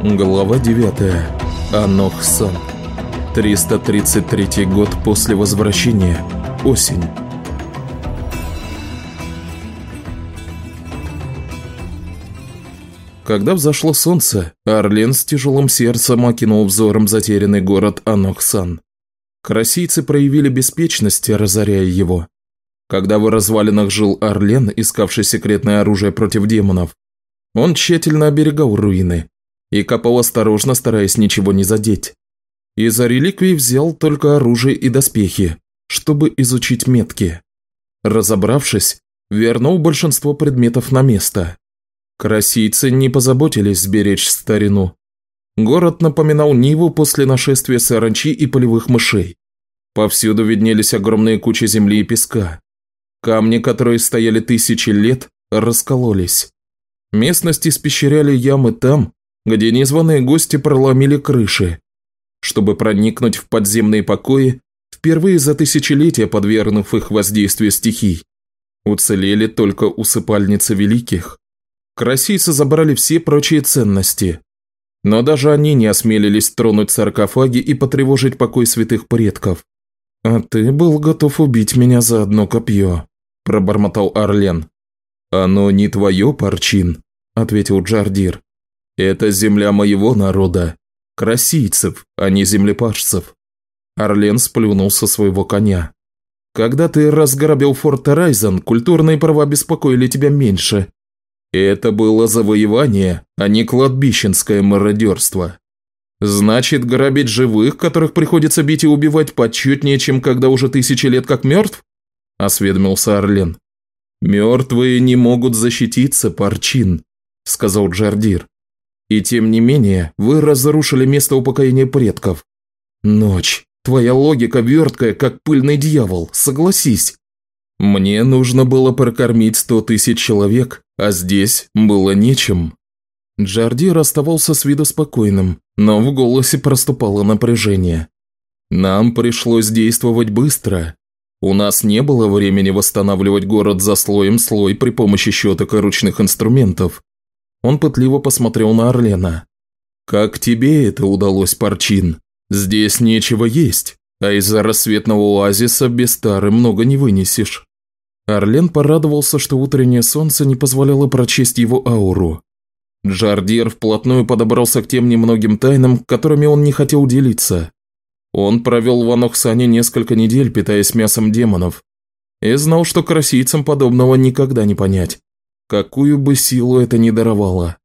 Глава 9. Анох-сан. 333 год после возвращения. Осень. Когда взошло солнце, Орлен с тяжелым сердцем окинул взором затерянный город Анох-сан. Карасийцы проявили беспечность, разоряя его. Когда в развалинах жил Орлен, искавший секретное оружие против демонов, он тщательно оберегал руины, и копал осторожно, стараясь ничего не задеть. Из-за реликвий взял только оружие и доспехи, чтобы изучить метки. Разобравшись, вернул большинство предметов на место. Красийцы не позаботились сберечь старину. Город напоминал Ниву после нашествия саранчи и полевых мышей. Повсюду виднелись огромные кучи земли и песка. Камни, которые стояли тысячи лет, раскололись. Местность испещряли ямы там, где незваные гости проломили крыши, чтобы проникнуть в подземные покои, впервые за тысячелетия подвергнув их воздействию стихий. Уцелели только усыпальницы великих. Красийцы забрали все прочие ценности. Но даже они не осмелились тронуть саркофаги и потревожить покой святых предков. «А ты был готов убить меня за одно копье», – пробормотал Арлен. «Оно не твое, Парчин», – ответил Джардир. «Это земля моего народа, красийцев, а не землепашцев». Орлен сплюнул со своего коня. «Когда ты разграбил форт Райзен, культурные права беспокоили тебя меньше. Это было завоевание, а не кладбищенское мародерство. Значит, грабить живых, которых приходится бить и убивать, почетнее, чем когда уже тысячи лет как мертв?» – осведомился Орлен. «Мертвые не могут защититься, Парчин», – сказал Джардир. И тем не менее, вы разрушили место упокоения предков. Ночь. Твоя логика верткая, как пыльный дьявол, согласись. Мне нужно было прокормить сто тысяч человек, а здесь было нечем. Джардир оставался с виду спокойным, но в голосе проступало напряжение. Нам пришлось действовать быстро. У нас не было времени восстанавливать город за слоем слой при помощи щеток и ручных инструментов. Он пытливо посмотрел на Орлена. «Как тебе это удалось, Парчин? Здесь нечего есть, а из-за рассветного оазиса без тары много не вынесешь». Орлен порадовался, что утреннее солнце не позволяло прочесть его ауру. Джардир вплотную подобрался к тем немногим тайнам, которыми он не хотел делиться. Он провел в Анохсане несколько недель, питаясь мясом демонов, и знал, что красийцам подобного никогда не понять. Какую бы силу это ни даровало.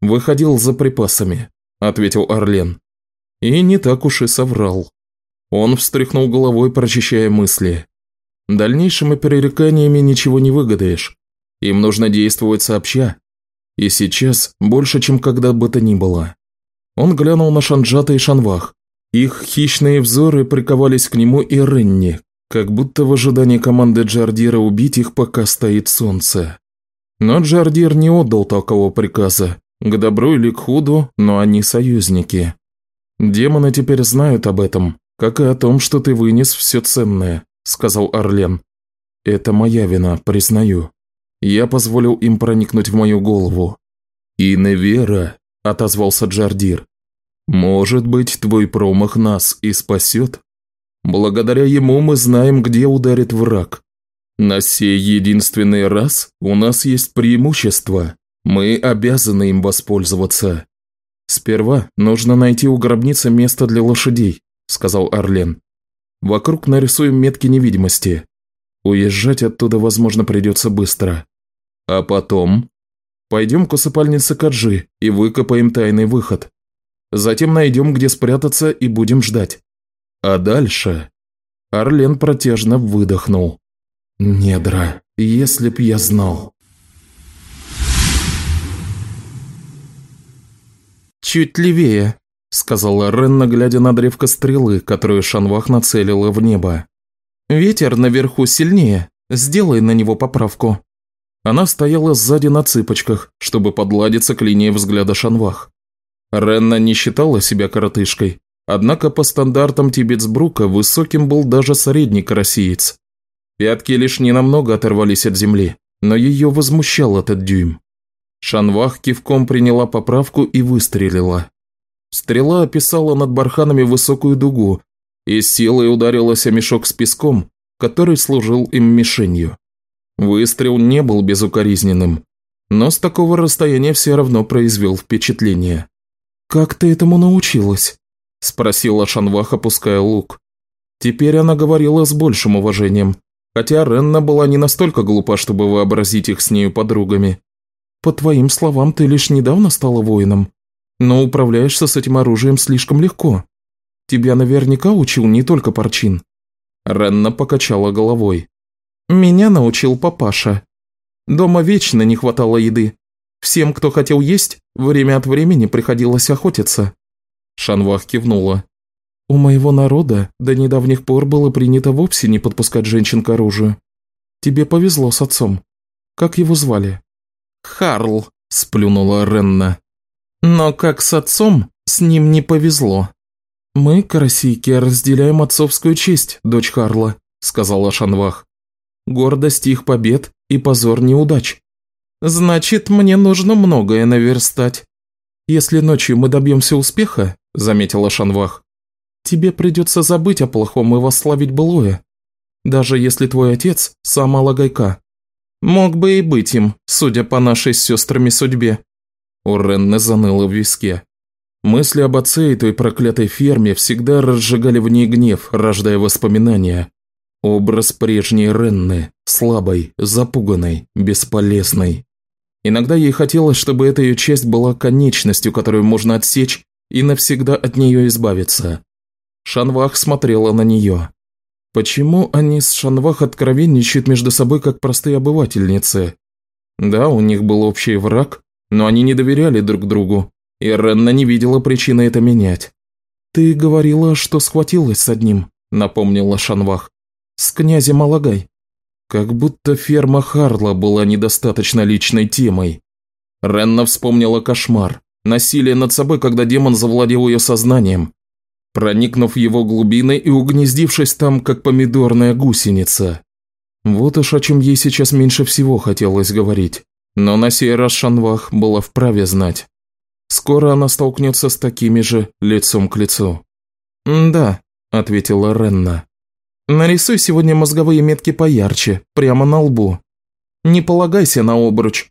«Выходил за припасами», – ответил Орлен. И не так уж и соврал. Он встряхнул головой, прочищая мысли. Дальнейшими перереканиями ничего не выгадаешь. Им нужно действовать сообща. И сейчас больше, чем когда бы то ни было. Он глянул на Шанджата и Шанвах. Их хищные взоры приковались к нему и Ренни, как будто в ожидании команды Джардира убить их, пока стоит солнце. Но Джардир не отдал такого приказа. К добру или к худу, но они союзники. Демоны теперь знают об этом, как и о том, что ты вынес все ценное, сказал Орлен. Это моя вина, признаю. Я позволил им проникнуть в мою голову. И невера, отозвался Джардир. Может быть, твой промах нас и спасет? Благодаря ему мы знаем, где ударит враг, на сей единственный раз у нас есть преимущество. Мы обязаны им воспользоваться. Сперва нужно найти у гробницы место для лошадей, сказал Орлен. Вокруг нарисуем метки невидимости. Уезжать оттуда, возможно, придется быстро. А потом... Пойдем к усыпальнице Каджи и выкопаем тайный выход. Затем найдем, где спрятаться и будем ждать. А дальше... Орлен протяжно выдохнул. Недра, если б я знал. «Чуть левее», – сказала Ренна, глядя на древко стрелы, которую Шанвах нацелила в небо. «Ветер наверху сильнее. Сделай на него поправку». Она стояла сзади на цыпочках, чтобы подладиться к линии взгляда Шанвах. Ренна не считала себя коротышкой, однако по стандартам Тибетсбрука высоким был даже средний карасиец. Пятки лишь ненамного оторвались от земли, но ее возмущал этот дюйм. Шанвах кивком приняла поправку и выстрелила. Стрела описала над барханами высокую дугу и силой ударилась о мешок с песком, который служил им мишенью. Выстрел не был безукоризненным, но с такого расстояния все равно произвел впечатление. «Как ты этому научилась?» – спросила Шанвах, опуская лук. Теперь она говорила с большим уважением, хотя Ренна была не настолько глупа, чтобы вообразить их с нею подругами. «По твоим словам, ты лишь недавно стала воином, но управляешься с этим оружием слишком легко. Тебя наверняка учил не только Парчин». Ренна покачала головой. «Меня научил папаша. Дома вечно не хватало еды. Всем, кто хотел есть, время от времени приходилось охотиться». Шанвах кивнула. «У моего народа до недавних пор было принято вовсе не подпускать женщин к оружию. Тебе повезло с отцом. Как его звали?» «Харл», – сплюнула Ренна. «Но как с отцом, с ним не повезло». «Мы, карасийки, разделяем отцовскую честь, дочь Харла», – сказала Шанвах. «Гордость их побед и позор неудач. Значит, мне нужно многое наверстать. Если ночью мы добьемся успеха, – заметила Шанвах, – тебе придется забыть о плохом и восславить былое, даже если твой отец – сам Алагайка. Мог бы и быть им, судя по нашей с сестрами судьбе». У Ренны заныло в виске. Мысли об отце и той проклятой ферме всегда разжигали в ней гнев, рождая воспоминания. Образ прежней Ренны, слабой, запуганной, бесполезной. Иногда ей хотелось, чтобы эта ее часть была конечностью, которую можно отсечь и навсегда от нее избавиться. Шанвах смотрела на нее. Почему они с Шанвах откровенничают между собой как простые обывательницы? Да, у них был общий враг, но они не доверяли друг другу, и Ренна не видела причины это менять. «Ты говорила, что схватилась с одним», – напомнила Шанвах. «С князем Алагай». Как будто ферма Харла была недостаточно личной темой. Ренна вспомнила кошмар, насилие над собой, когда демон завладел ее сознанием, проникнув в его глубины и угнездившись там, как помидорная гусеница. Вот уж о чем ей сейчас меньше всего хотелось говорить. Но на сей раз Шанвах была вправе знать. Скоро она столкнется с такими же лицом к лицу. «Да», – ответила Ренна. «Нарисуй сегодня мозговые метки поярче, прямо на лбу. Не полагайся на обруч.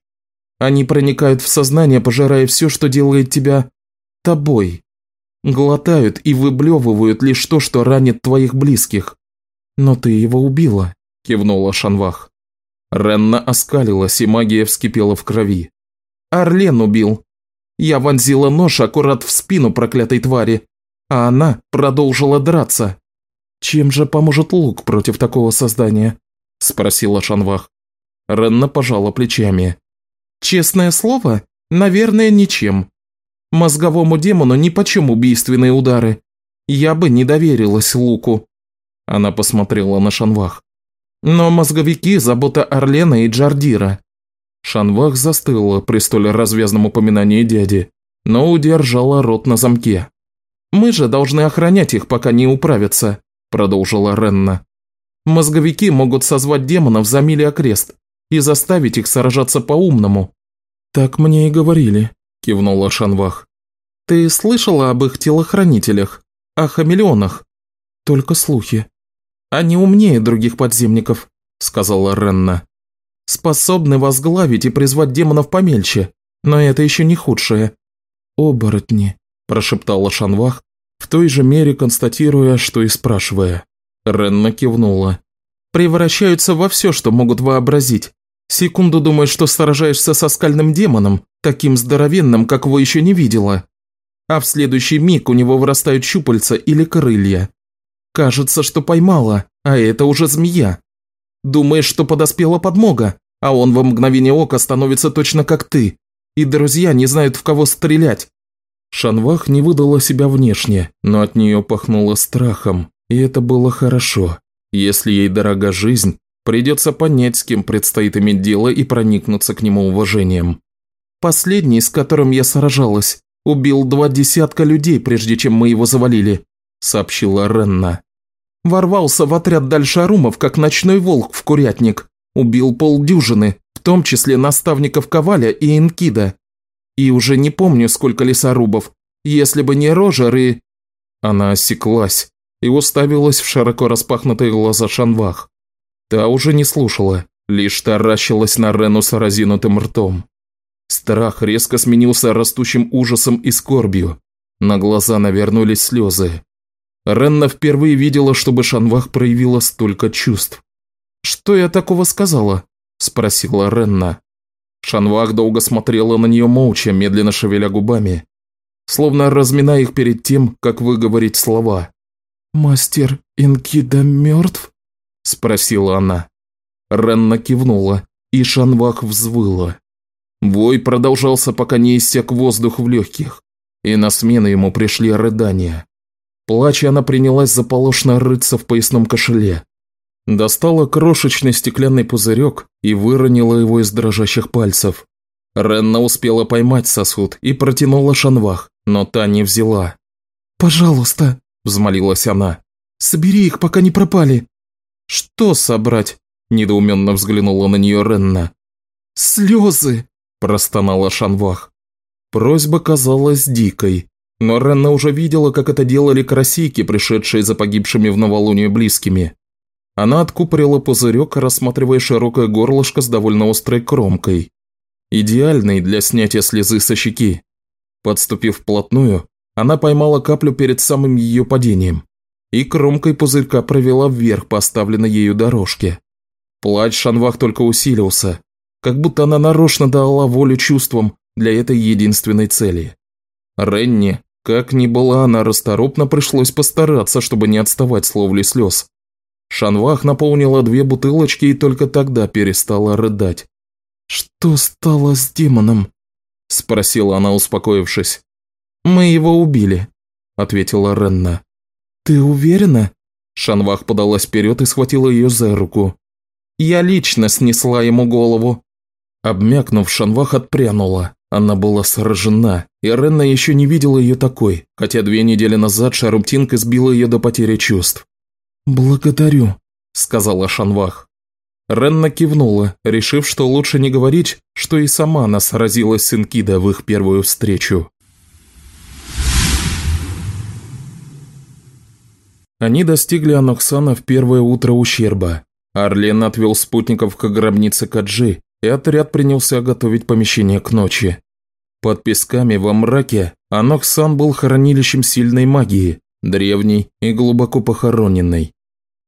Они проникают в сознание, пожирая все, что делает тебя тобой. Глотают и выблевывают лишь то, что ранит твоих близких. Но ты его убила», – кивнула Шанвах. Ренна оскалилась, и магия вскипела в крови. «Орлен убил», я вонзила нож аккурат в спину проклятой твари, а она продолжила драться. «Чем же поможет лук против такого создания?» – спросила Шанвах. Ренна пожала плечами. «Честное слово, наверное, ничем. Мозговому демону нипочем убийственные удары. Я бы не доверилась луку». Она посмотрела на Шанвах. «Но мозговики – забота Орлена и Джардира. Шанвах застыла при столь развязном упоминании дяди, но удержала рот на замке. «Мы же должны охранять их, пока не управятся», – продолжила Ренна. «Мозговики могут созвать демонов за мили окрест и заставить их сражаться по-умному». «Так мне и говорили», – кивнула Шанвах. «Ты слышала об их телохранителях? О хамелеонах?» «Только слухи». «Они умнее других подземников», – сказала Ренна способны возглавить и призвать демонов помельче, но это еще не худшее». «Оборотни», – прошептала Шанвах, в той же мере констатируя, что и спрашивая. Ренна кивнула. «Превращаются во все, что могут вообразить. Секунду думаешь, что сражаешься со скальным демоном, таким здоровенным, как его еще не видела. А в следующий миг у него вырастают щупальца или крылья. Кажется, что поймала, а это уже змея. Думаешь, что подоспела подмога, а он во мгновение ока становится точно как ты. И друзья не знают, в кого стрелять». Шанвах не выдала себя внешне, но от нее пахнуло страхом, и это было хорошо. Если ей дорога жизнь, придется понять, с кем предстоит иметь дело и проникнуться к нему уважением. «Последний, с которым я сражалась, убил два десятка людей, прежде чем мы его завалили», – сообщила Ренна. Ворвался в отряд дальше Арумов, как ночной волк в курятник. Убил полдюжины, в том числе наставников Коваля и Инкида. И уже не помню, сколько лесорубов, если бы не Рожер и...» Она осеклась и уставилась в широко распахнутые глаза Шанвах. Та уже не слушала, лишь таращилась на Рену с разинутым ртом. Страх резко сменился растущим ужасом и скорбью. На глаза навернулись слезы. Ренна впервые видела, чтобы Шанвах проявила столько чувств. «Что я такого сказала?» – спросила Ренна. Шанвах долго смотрела на нее молча, медленно шевеля губами, словно разминая их перед тем, как выговорить слова. «Мастер Инкида мертв?» – спросила она. Ренна кивнула, и Шанвах взвыла. Вой продолжался, пока не иссяк воздух в легких, и на смену ему пришли рыдания. Плача она принялась заполошно рыться в поясном кошеле. Достала крошечный стеклянный пузырек и выронила его из дрожащих пальцев. Ренна успела поймать сосуд и протянула шанвах, но та не взяла. «Пожалуйста», – взмолилась она, – «собери их, пока не пропали». «Что собрать?» – недоуменно взглянула на нее Ренна. «Слезы!» – простонала Шанвах. Просьба казалась дикой, но Ренна уже видела, как это делали красийки, пришедшие за погибшими в новолуние близкими. Она откупорила пузырек, рассматривая широкое горлышко с довольно острой кромкой. Идеальный для снятия слезы со щеки. Подступив вплотную, она поймала каплю перед самым ее падением и кромкой пузырька провела вверх по оставленной ею дорожке. Плач Шанвах только усилился, как будто она нарочно дала волю чувствам для этой единственной цели. Ренни, как ни была она расторопна, пришлось постараться, чтобы не отставать с ловли слез. Шанвах наполнила две бутылочки и только тогда перестала рыдать. «Что стало с демоном?» – спросила она, успокоившись. «Мы его убили», – ответила Ренна. «Ты уверена?» Шанвах подалась вперед и схватила ее за руку. «Я лично снесла ему голову». Обмякнув, Шанвах отпрянула. Она была сражена, и Ренна еще не видела ее такой, хотя две недели назад Шаруптинка сбила ее до потери чувств. «Благодарю», – сказала Шанвах. Ренна кивнула, решив, что лучше не говорить, что и сама она сразилась с Инкида в их первую встречу. Они достигли Аноксана в первое утро ущерба. Арлен отвел спутников к гробнице Каджи, и отряд принялся готовить помещение к ночи. Под песками во мраке Аноксан был хранилищем сильной магии, древней и глубоко похороненной.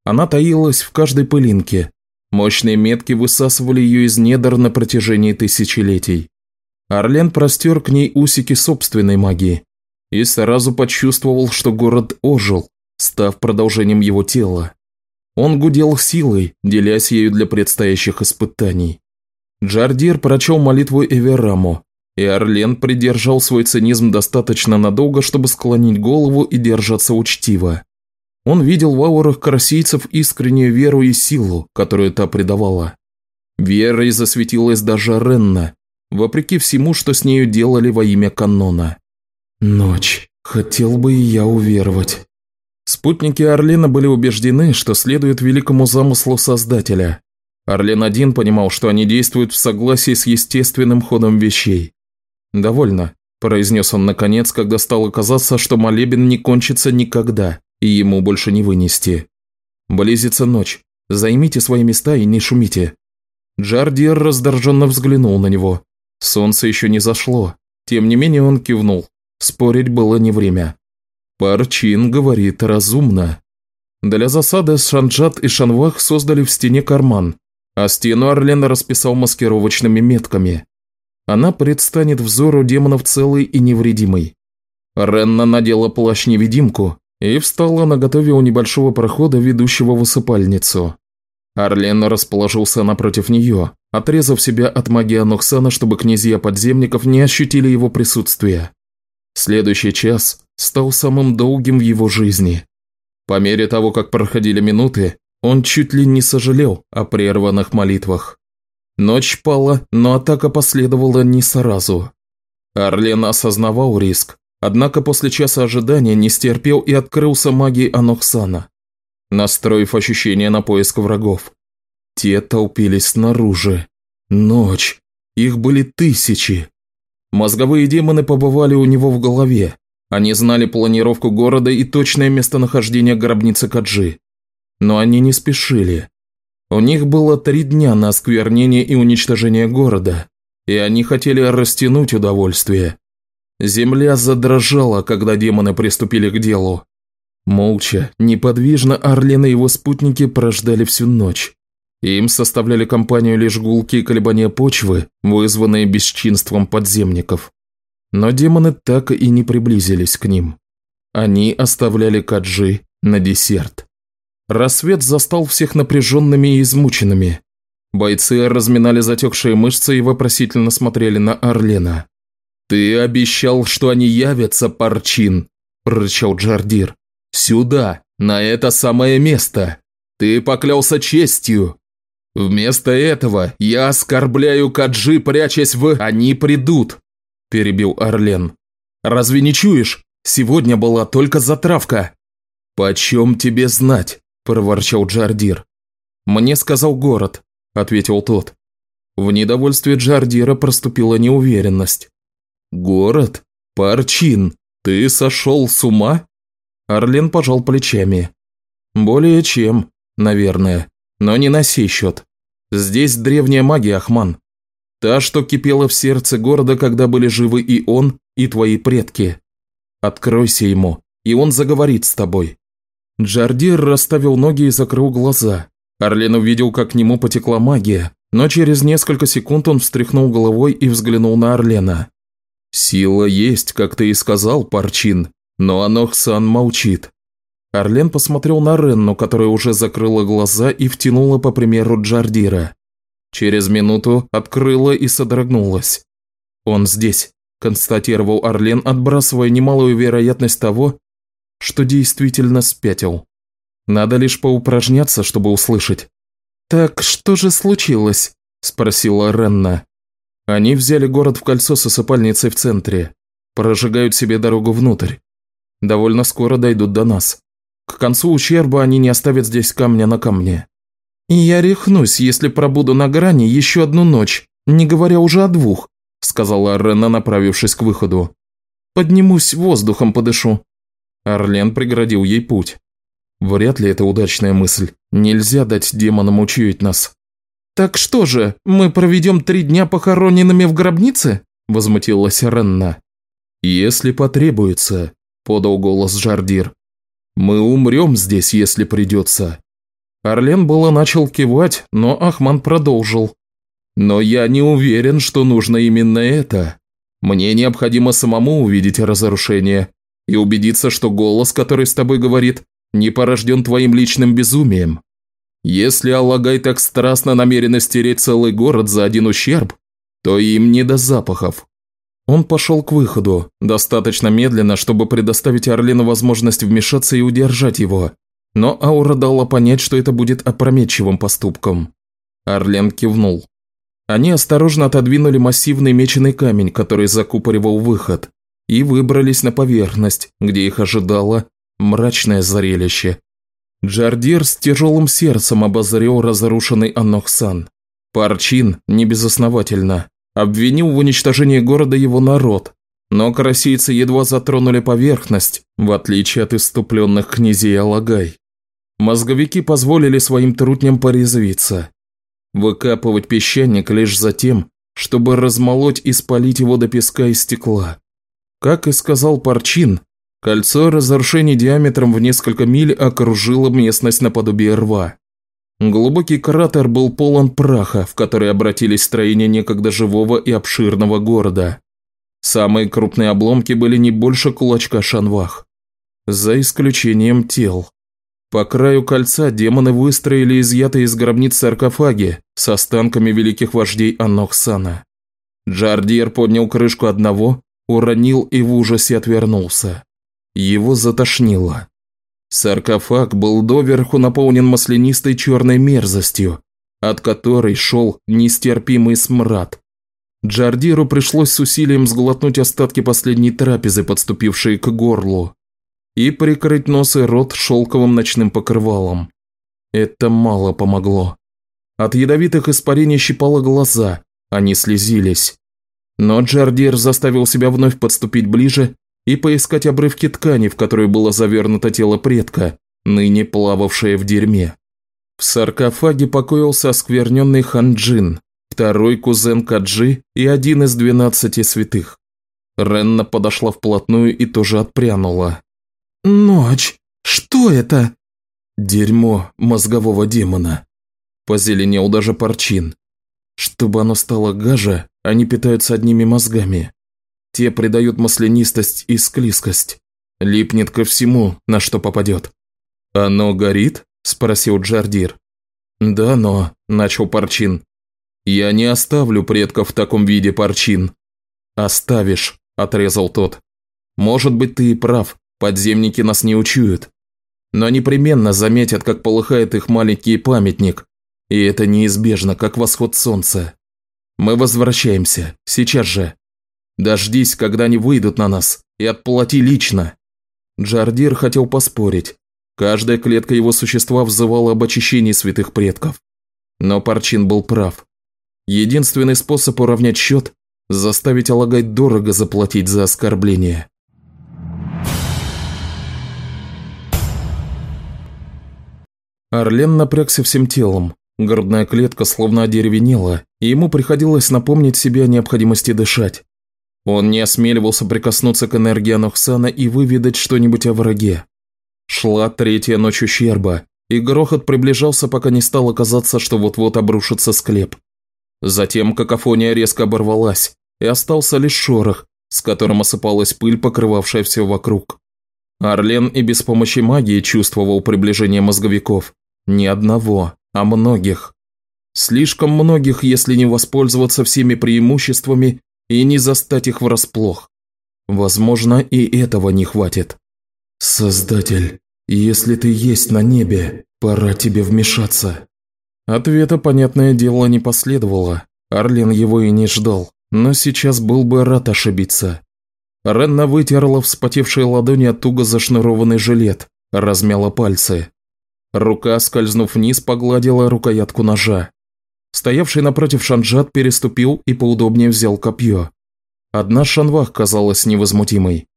Она таилась в каждой пылинке. Мощные метки высасывали ее из недр на протяжении тысячелетий. Орлен простер к ней усики собственной магии и сразу почувствовал, что город ожил, став продолжением его тела. Он гудел силой, делясь ею для предстоящих испытаний. Джардир прочел молитву Эвераму, и Орлен придержал свой цинизм достаточно надолго, чтобы склонить голову и держаться учтиво. Он видел в аурах красийцев искреннюю веру и силу, которую та придавала. Верой засветилась даже Ренна, вопреки всему, что с нею делали во имя канона. «Ночь. Хотел бы и я уверовать». Спутники Орлена были убеждены, что следует великому замыслу Создателя. Орлен один понимал, что они действуют в согласии с естественным ходом вещей. «Довольно», – произнес он наконец, когда стало казаться, что молебен не кончится никогда и ему больше не вынести. Близится ночь. Займите свои места и не шумите. Джардиер раздраженно взглянул на него. Солнце еще не зашло. Тем не менее он кивнул. Спорить было не время. Парчин говорит разумно. Для засады Шанджат и Шанвах создали в стене карман, а стену Орлен расписал маскировочными метками. Она предстанет взору демонов целой и невредимой. Ренна надела плащ-невидимку, и встала на готове у небольшого прохода, ведущего в усыпальницу. Орлен расположился напротив нее, отрезав себя от магии Аноксана, чтобы князья подземников не ощутили его присутствия. Следующий час стал самым долгим в его жизни. По мере того, как проходили минуты, он чуть ли не сожалел о прерванных молитвах. Ночь пала, но атака последовала не сразу. Орлен осознавал риск, Однако после часа ожидания не стерпел и открылся магией Аноксана, настроив ощущение на поиск врагов. Те толпились снаружи. Ночь. Их были тысячи. Мозговые демоны побывали у него в голове. Они знали планировку города и точное местонахождение гробницы Каджи. Но они не спешили. У них было три дня на осквернение и уничтожение города, и они хотели растянуть удовольствие. Земля задрожала, когда демоны приступили к делу. Молча, неподвижно Орлин и его спутники прождали всю ночь. Им составляли компанию лишь гулкие колебания почвы, вызванные бесчинством подземников. Но демоны так и не приблизились к ним. Они оставляли Каджи на десерт. Рассвет застал всех напряженными и измученными. Бойцы разминали затекшие мышцы и вопросительно смотрели на Орлена. «Ты обещал, что они явятся, Парчин!» – прорычал Джардир. «Сюда, на это самое место! Ты поклялся честью!» «Вместо этого я оскорбляю Каджи, прячась в... Они придут!» – перебил Орлен. «Разве не чуешь? Сегодня была только затравка!» «Почем тебе знать?» – проворчал Джардир. «Мне сказал город», – ответил тот. В недовольстве Джардира проступила неуверенность. «Город? Парчин, ты сошел с ума?» Орлен пожал плечами. «Более чем, наверное. Но не на сей счет. Здесь древняя магия, Ахман. Та, что кипела в сердце города, когда были живы и он, и твои предки. Откройся ему, и он заговорит с тобой». Джардир расставил ноги и закрыл глаза. Орлен увидел, как к нему потекла магия, но через несколько секунд он встряхнул головой и взглянул на Орлена. «Сила есть, как ты и сказал, Парчин, но Анохсан молчит. Орлен посмотрел на Ренну, которая уже закрыла глаза и втянула по примеру Джардира. Через минуту открыла и содрогнулась. «Он здесь», – констатировал Орлен, отбрасывая немалую вероятность того, что действительно спятил. Надо лишь поупражняться, чтобы услышать. «Так что же случилось?» – спросила Ренна. Они взяли город в кольцо с осыпальницей в центре. Прожигают себе дорогу внутрь. Довольно скоро дойдут до нас. К концу ущерба они не оставят здесь камня на камне. Я рехнусь, если пробуду на грани еще одну ночь, не говоря уже о двух, сказала Рена, направившись к выходу. Поднимусь, воздухом подышу. Орлен преградил ей путь. Вряд ли это удачная мысль. Нельзя дать демонам учуять нас. «Так что же, мы проведем три дня похороненными в гробнице?» – возмутилась Ренна. «Если потребуется», – подал голос Жардир. «Мы умрем здесь, если придется». Орлен было начал кивать, но Ахман продолжил. «Но я не уверен, что нужно именно это. Мне необходимо самому увидеть разрушение и убедиться, что голос, который с тобой говорит, не порожден твоим личным безумием. Если Аллагай так страстно намерен стереть целый город за один ущерб, то им не до запахов. Он пошел к выходу, достаточно медленно, чтобы предоставить Орлену возможность вмешаться и удержать его. Но аура дала понять, что это будет опрометчивым поступком. Орлен кивнул. Они осторожно отодвинули массивный меченый камень, который закупоривал выход, и выбрались на поверхность, где их ожидало мрачное зрелище. Джардир с тяжелым сердцем обозрел разрушенный Анохсан. Парчин, небезосновательно, обвинил в уничтожении города его народ, но карасийцы едва затронули поверхность, в отличие от иступленных князей Алагай. Мозговики позволили своим трутням порезвиться. Выкапывать песчаник лишь за тем, чтобы размолоть и спалить его до песка и стекла. Как и сказал Парчин, кольцо разрушений диаметром в несколько миль окружило местность наподобие рва. Глубокий кратер был полон праха, в который обратились строения некогда живого и обширного города. Самые крупные обломки были не больше кулачка шанвах. За исключением тел. По краю кольца демоны выстроили изъятые из гробниц саркофаги с останками великих вождей Анохсана. Джардиер поднял крышку одного, уронил и в ужасе отвернулся. Его затошнило. Саркофаг был доверху наполнен маслянистой черной мерзостью, от которой шел нестерпимый смрад. Джардиру пришлось с усилием сглотнуть остатки последней трапезы, подступившей к горлу, и прикрыть нос и рот шелковым ночным покрывалом. Это мало помогло. От ядовитых испарений щипало глаза, Они слезились. Но Джардир заставил себя вновь подступить ближе и поискать обрывки ткани, в которую было завернуто тело предка, ныне плававшее в дерьме. В саркофаге покоился оскверненный Ханджин, второй кузен Каджи и один из двенадцати святых. Ренна подошла вплотную и тоже отпрянула. «Ночь! Что это?» «Дерьмо мозгового демона». Позеленел даже Парчин. Чтобы оно стало гаже, они питаются одними мозгами. Те придают маслянистость и склизкость. Липнет ко всему, на что попадет. «Оно горит?» – спросил Джардир. «Да, но...» – начал Парчин. «Я не оставлю предков в таком виде, Парчин». «Оставишь», – отрезал тот. «Может быть, ты и прав, подземники нас не учуют. Но непременно заметят, как полыхает их маленький памятник, и это неизбежно, как восход солнца. Мы возвращаемся, сейчас же. Дождись, когда они выйдут на нас, и отплати лично». Джардир хотел поспорить. Каждая клетка его существа взывала об очищении святых предков. Но Парчин был прав. Единственный способ уравнять счет – заставить Алагай дорого заплатить за оскорбление. Орлен напрягся всем телом. Грудная клетка словно одеревенела, и ему приходилось напомнить себе о необходимости дышать. Он не осмеливался прикоснуться к энергии Анохсана и выведать что-нибудь о враге. Шла третья ночь ущерба, и грохот приближался, пока не стало казаться, что вот-вот обрушится склеп. Затем какофония резко оборвалась, и остался лишь шорох, с которым осыпалась пыль, покрывавшая все вокруг. Орлен и без помощи магии чувствовал приближение мозговиков. Ни одного, а многих. Слишком многих, если не воспользоваться всеми преимуществами и не застать их врасплох. Возможно, и этого не хватит. «Создатель, если ты есть на небе, пора тебе вмешаться». Ответа, понятное дело, не последовало. Арлен его и не ждал, но сейчас был бы рад ошибиться. Ренна вытерла вспотевшие ладони от туго зашнурованный жилет, размяла пальцы. Рука, скользнув вниз, погладила рукоятку ножа. Стоявший напротив Шанджат переступил и поудобнее взял копье. Одна Шанвах казалась невозмутимой.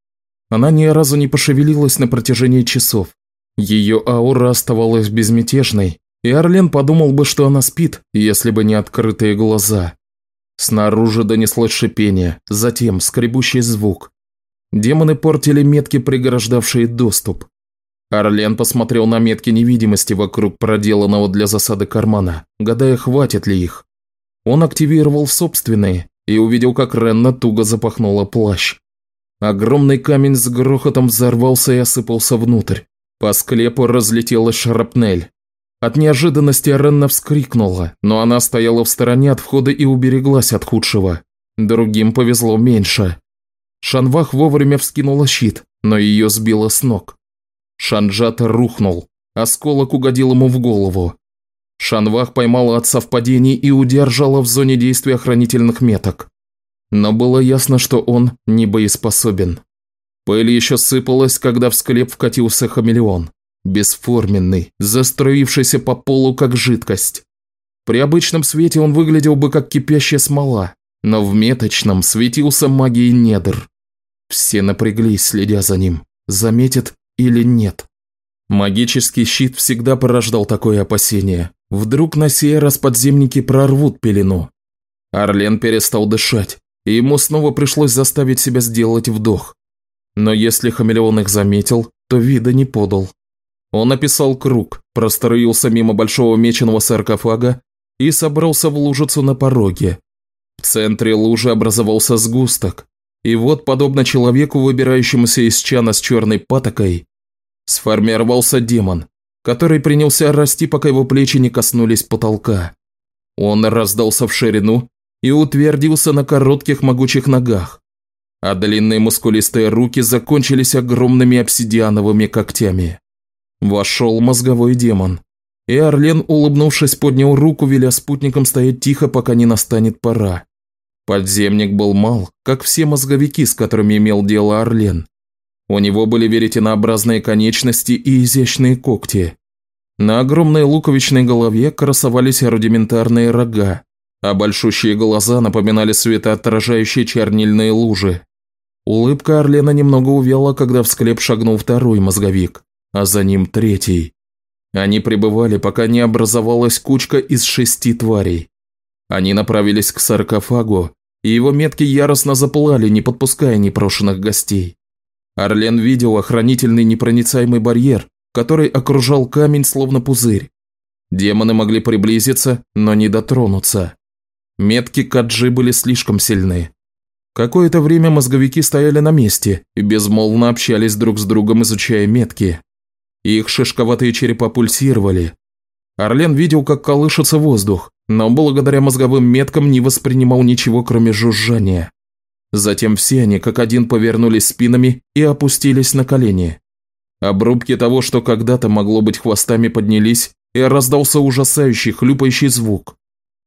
Она ни разу не пошевелилась на протяжении часов. Ее аура оставалась безмятежной, и Орлен подумал бы, что она спит, если бы не открытые глаза. Снаружи донеслось шипение, затем скребущий звук. Демоны портили метки, преграждавшие доступ. Орлен посмотрел на метки невидимости вокруг проделанного для засады кармана, гадая, хватит ли их. Он активировал собственные и увидел, как Ренна туго запахнула плащ. Огромный камень с грохотом взорвался и осыпался внутрь. По склепу разлетелась шрапнель. От неожиданности Ренна вскрикнула, но она стояла в стороне от входа и убереглась от худшего. Другим повезло меньше. Шанвах вовремя вскинула щит, но ее сбило с ног. Шанджат рухнул. Осколок угодил ему в голову. Шанвах поймала от совпадений и удержала в зоне действия охранительных меток. Но было ясно, что он не боеспособен. Пыль еще сыпалась, когда в склеп вкатился хамелеон. Бесформенный, застроившийся по полу как жидкость. При обычном свете он выглядел бы как кипящая смола, но в меточном светился магией недр. Все напряглись, следя за ним. Заметит или нет. Магический щит всегда порождал такое опасение. Вдруг на сей раз подземники прорвут пелену. Орлен перестал дышать, и ему снова пришлось заставить себя сделать вдох. Но если хамелеон их заметил, то вида не подал. Он описал круг, простроился мимо большого меченого саркофага и собрался в лужицу на пороге. В центре лужи образовался сгусток, и вот, подобно человеку, выбирающемуся из чана с черной патокой, сформировался демон, который принялся расти, пока его плечи не коснулись потолка. Он раздался в ширину и утвердился на коротких могучих ногах, а длинные мускулистые руки закончились огромными обсидиановыми когтями. Вошел мозговой демон, и Орлен, улыбнувшись, поднял руку, веля спутникам стоять тихо, пока не настанет пора. Подземник был мал, как все мозговики, с которыми имел дело Орлен. У него были веретенообразные конечности и изящные когти. На огромной луковичной голове красовались рудиментарные рога, а большущие глаза напоминали светоотражающие чернильные лужи. Улыбка Орлена немного увяла, когда в склеп шагнул второй мозговик, а за ним третий. Они пребывали, пока не образовалась кучка из шести тварей. Они направились к саркофагу, и его метки яростно запылали, не подпуская непрошенных гостей. Орлен видел охранительный непроницаемый барьер, который окружал камень словно пузырь. Демоны могли приблизиться, но не дотронуться. Метки Каджи были слишком сильны. Какое-то время мозговики стояли на месте и безмолвно общались друг с другом, изучая метки. Их шишковатые черепа пульсировали. Орлен видел, как колышется воздух, но благодаря мозговым меткам не воспринимал ничего, кроме жужжания. Затем все они как один повернулись спинами и опустились на колени. Обрубки того, что когда-то могло быть хвостами, поднялись, и раздался ужасающий хлюпающий звук.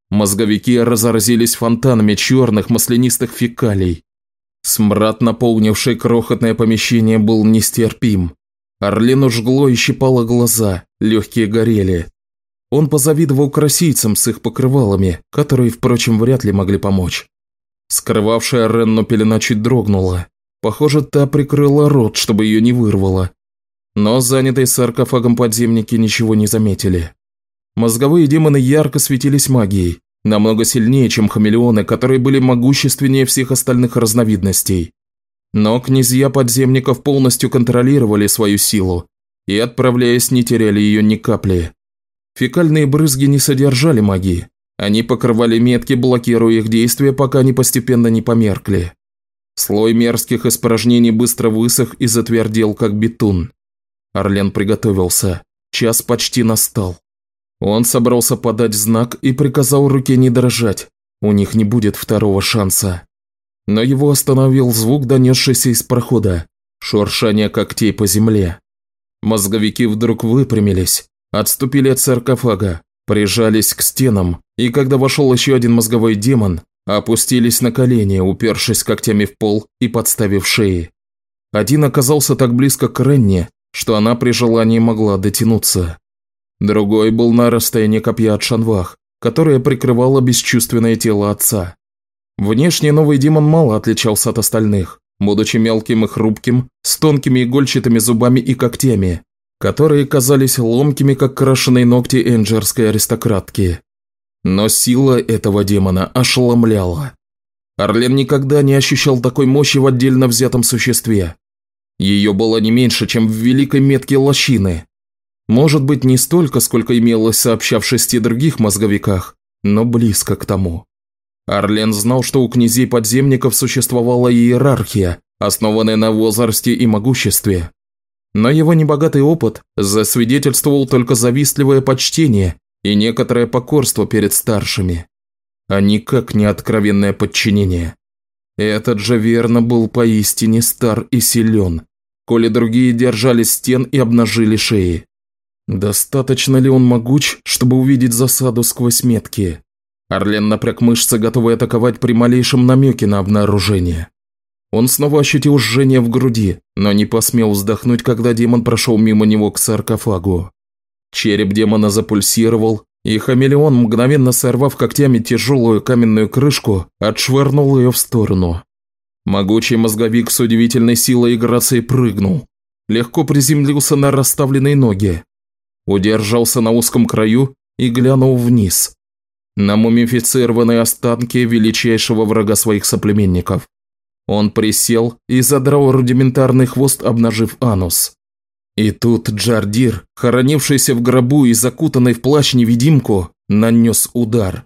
Мозговики разразились фонтанами черных маслянистых фекалий. Смрад, наполнивший крохотное помещение, был нестерпим. Орлину жгло и щипало глаза, легкие горели. Он позавидовал красийцам с их покрывалами, которые, впрочем, вряд ли могли помочь. Скрывавшая Ренну пелена чуть дрогнула. Похоже, та прикрыла рот, чтобы ее не вырвало. Но занятые саркофагом подземники ничего не заметили. Мозговые демоны ярко светились магией, намного сильнее, чем хамелеоны, которые были могущественнее всех остальных разновидностей. Но князья подземников полностью контролировали свою силу и, отправляясь, не теряли ее ни капли. Фекальные брызги не содержали магии, они покрывали метки, блокируя их действия, пока они постепенно не померкли. Слой мерзких испражнений быстро высох и затвердел, как бетон. Орлен приготовился. Час почти настал. Он собрался подать знак и приказал руке не дрожать. У них не будет второго шанса. Но его остановил звук, донесшийся из прохода. Шуршание когтей по земле. Мозговики вдруг выпрямились, отступили от саркофага, прижались к стенам, и когда вошел еще один мозговой демон, опустились на колени, упершись когтями в пол и подставив шеи. Один оказался так близко к Ренне, что она при желании могла дотянуться. Другой был на расстоянии копья от Шанвах, которое прикрывало бесчувственное тело отца. Внешне новый демон мало отличался от остальных, будучи мелким и хрупким, с тонкими игольчатыми зубами и когтями, которые казались ломкими, как крашеные ногти энджерской аристократки. Но сила этого демона ошеломляла. Орлен никогда не ощущал такой мощи в отдельно взятом существе. Ее было не меньше, чем в великой метке лощины, может быть, не столько, сколько имелось сообща в шести других мозговиках, но близко к тому. Арлен знал, что у князей-подземников существовала иерархия, основанная на возрасте и могуществе. Но его небогатый опыт засвидетельствовал только завистливое почтение и некоторое покорство перед старшими, а никак не откровенное подчинение. Этот же верно был поистине стар и силен, коли другие держали стен и обнажили шеи. Достаточно ли он могуч, чтобы увидеть засаду сквозь метки? Орлен напряг мышцы, готовый атаковать при малейшем намеке на обнаружение. Он снова ощутил жжение в груди, но не посмел вздохнуть, когда демон прошел мимо него к саркофагу. Череп демона запульсировал, и хамелеон, мгновенно сорвав когтями тяжелую каменную крышку, отшвырнул ее в сторону. Могучий мозговик с удивительной силой и грацией прыгнул. Легко приземлился на расставленные ноги, удержался на узком краю и глянул вниз. На мумифицированные останки величайшего врага своих соплеменников. Он присел и задрал рудиментарный хвост, обнажив анус. И тут Джардир, хоронившийся в гробу и закутанный в плащ-невидимку, нанес удар.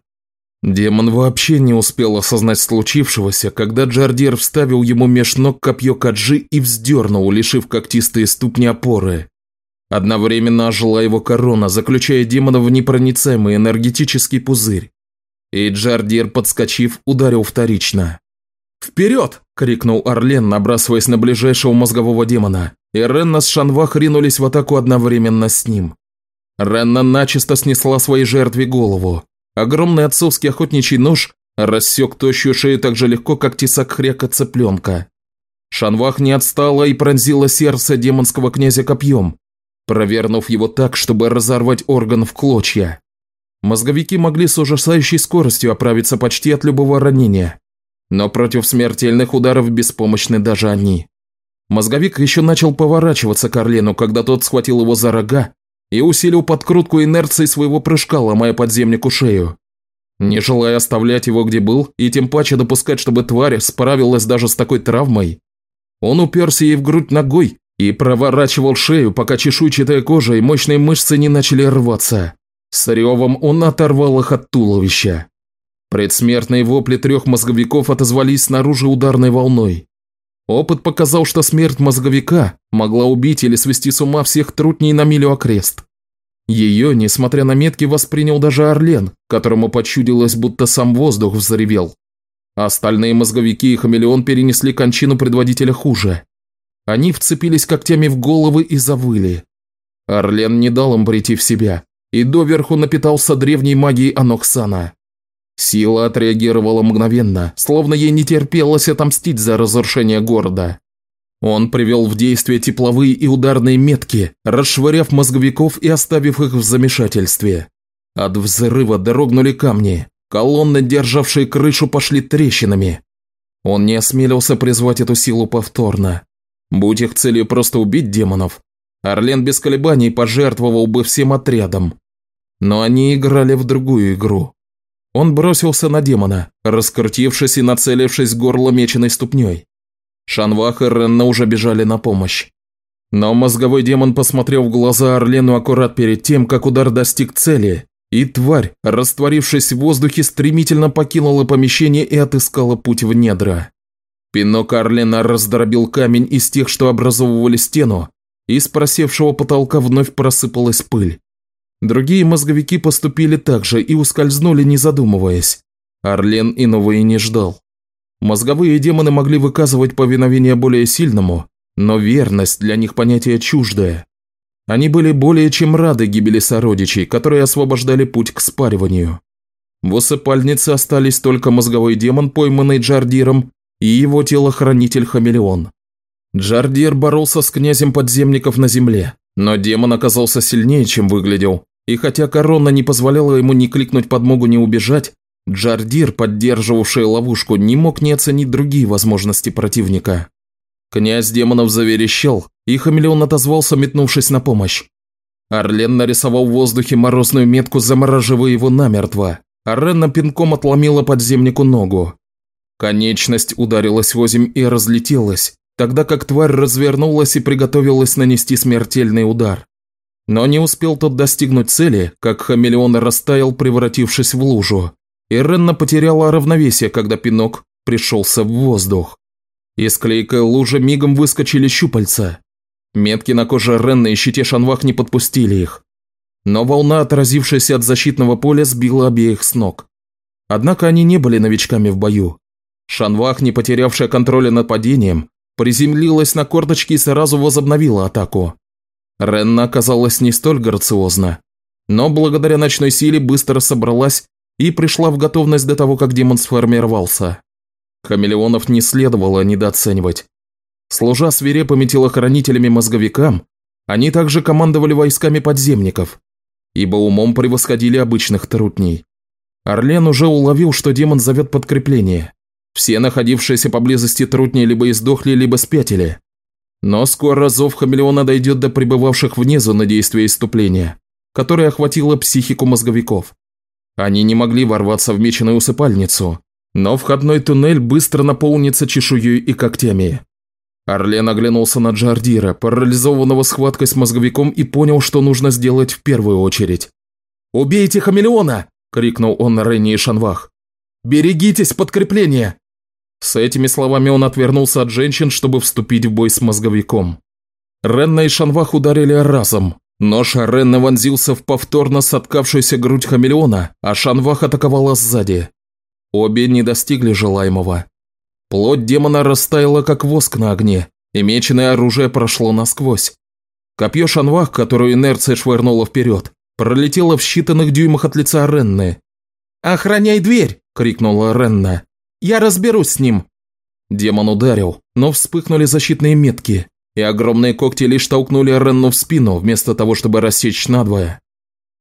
Демон вообще не успел осознать случившегося, когда Джардир вставил ему меж ног копье Каджи и вздернул, лишив когтистые ступни опоры. Одновременно ожила его корона, заключая демона в непроницаемый энергетический пузырь. И Джардир, подскочив, ударил вторично. «Вперед!» – крикнул Орлен, набрасываясь на ближайшего мозгового демона. И Ренна с Шанвах ринулись в атаку одновременно с ним. Ренна начисто снесла своей жертве голову. Огромный отцовский охотничий нож рассек тощую шею так же легко, как тесак хряка цыпленка. Шанвах не отстала и пронзила сердце демонского князя копьем, провернув его так, чтобы разорвать орган в клочья. Мозговики могли с ужасающей скоростью оправиться почти от любого ранения. Но против смертельных ударов беспомощны даже они. Мозговик еще начал поворачиваться к Орлену, когда тот схватил его за рога и усилил подкрутку инерции своего прыжка, ломая подземнику шею. Не желая оставлять его где был, и тем паче допускать, чтобы тварь справилась даже с такой травмой, он уперся ей в грудь ногой и проворачивал шею, пока чешуйчатая кожа и мощные мышцы не начали рваться. С ревом он оторвал их от туловища. Предсмертные вопли трех мозговиков отозвались снаружи ударной волной. Опыт показал, что смерть мозговика могла убить или свести с ума всех трутней на милю окрест. Ее, несмотря на метки, воспринял даже Орлен, которому почудилось, будто сам воздух взревел. Остальные мозговики и хамелеон перенесли кончину предводителя хуже. Они вцепились когтями в головы и завыли. Орлен не дал им прийти в себя, и доверху напитался древней магией Аноксана. Сила отреагировала мгновенно, словно ей не терпелось отомстить за разрушение города. Он привел в действие тепловые и ударные метки, расшвыряв мозговиков и оставив их в замешательстве. От взрыва дрогнули камни, колонны, державшие крышу, пошли трещинами. Он не осмелился призвать эту силу повторно. Будь их целью просто убить демонов, Орлен без колебаний пожертвовал бы всем отрядом. Но они играли в другую игру. Он бросился на демона, раскрутившись и нацелившись в горло меченой ступней. Шанвах и Ренна уже бежали на помощь. Но мозговой демон посмотрел в глаза Орлену аккурат перед тем, как удар достиг цели, и тварь, растворившись в воздухе, стремительно покинула помещение и отыскала путь в недра. Пинок Орлена раздробил камень из тех, что образовывали стену, и с просевшего потолка вновь просыпалась пыль. Другие мозговики поступили так же и ускользнули, не задумываясь. Орлен иного и не ждал. Мозговые демоны могли выказывать повиновение более сильному, но верность для них понятие чуждое. Они были более чем рады гибели сородичей, которые освобождали путь к спариванию. В усыпальнице остались только мозговой демон, пойманный Джардиром, и его телохранитель-хамелеон. Джардир боролся с князем подземников на земле, но демон оказался сильнее, чем выглядел, и хотя корона не позволяла ему ни кликнуть подмогу, ни убежать, Джардир, поддерживавший ловушку, не мог не оценить другие возможности противника. Князь демонов заверещал, и хамелеон отозвался, метнувшись на помощь. Орлен нарисовал в воздухе морозную метку, замораживая его намертво, а Ренна пинком отломила подземнику ногу. Конечность ударилась озимь и разлетелась, тогда как тварь развернулась и приготовилась нанести смертельный удар. Но не успел тот достигнуть цели, как хамелеон растаял, превратившись в лужу, и Ренна потеряла равновесие, когда пинок пришелся в воздух. Из клейкой лужи мигом выскочили щупальца. Метки на коже Ренны и щите Шанвах не подпустили их. Но волна, отразившаяся от защитного поля, сбила обеих с ног. Однако они не были новичками в бою. Шанвах, не потерявшая контроля над падением, приземлилась на корточки и сразу возобновила атаку. Ренна оказалась не столь грациозна, но благодаря ночной силе быстро собралась и пришла в готовность до того, как демон сформировался. Хамелеонов не следовало недооценивать. Служа свирепыми телохранителями мозговикам, они также командовали войсками подземников, ибо умом превосходили обычных трутней. Орлен уже уловил, что демон зовет подкрепление. Все находившиеся поблизости трутни либо издохли, либо спятили. Но скоро зов хамелеона дойдет до пребывавших внизу на действие иступления, которое охватило психику мозговиков. Они не могли ворваться в меченую усыпальницу, но входной туннель быстро наполнится чешуей и когтями. Орлен оглянулся на Джардира, парализованного схваткой с мозговиком, и понял, что нужно сделать в первую очередь. «Убейте хамелеона!» – крикнул он Ренни и Шанвах. «Берегитесь подкрепления!» С этими словами он отвернулся от женщин, чтобы вступить в бой с мозговиком. Ренна и Шанвах ударили разом. Нож Ренна вонзился в повторно соткавшуюся грудь хамелеона, а Шанвах атаковала сзади. Обе не достигли желаемого. Плоть демона растаяла, как воск на огне, и меченое оружие прошло насквозь. Копье Шанвах, которую инерция швырнула вперед, пролетело в считанных дюймах от лица Ренны. «Охраняй дверь!» – крикнула Ренна. Я разберусь с ним!» Демон ударил, но вспыхнули защитные метки, и огромные когти лишь толкнули Ренну в спину, вместо того, чтобы рассечь надвое.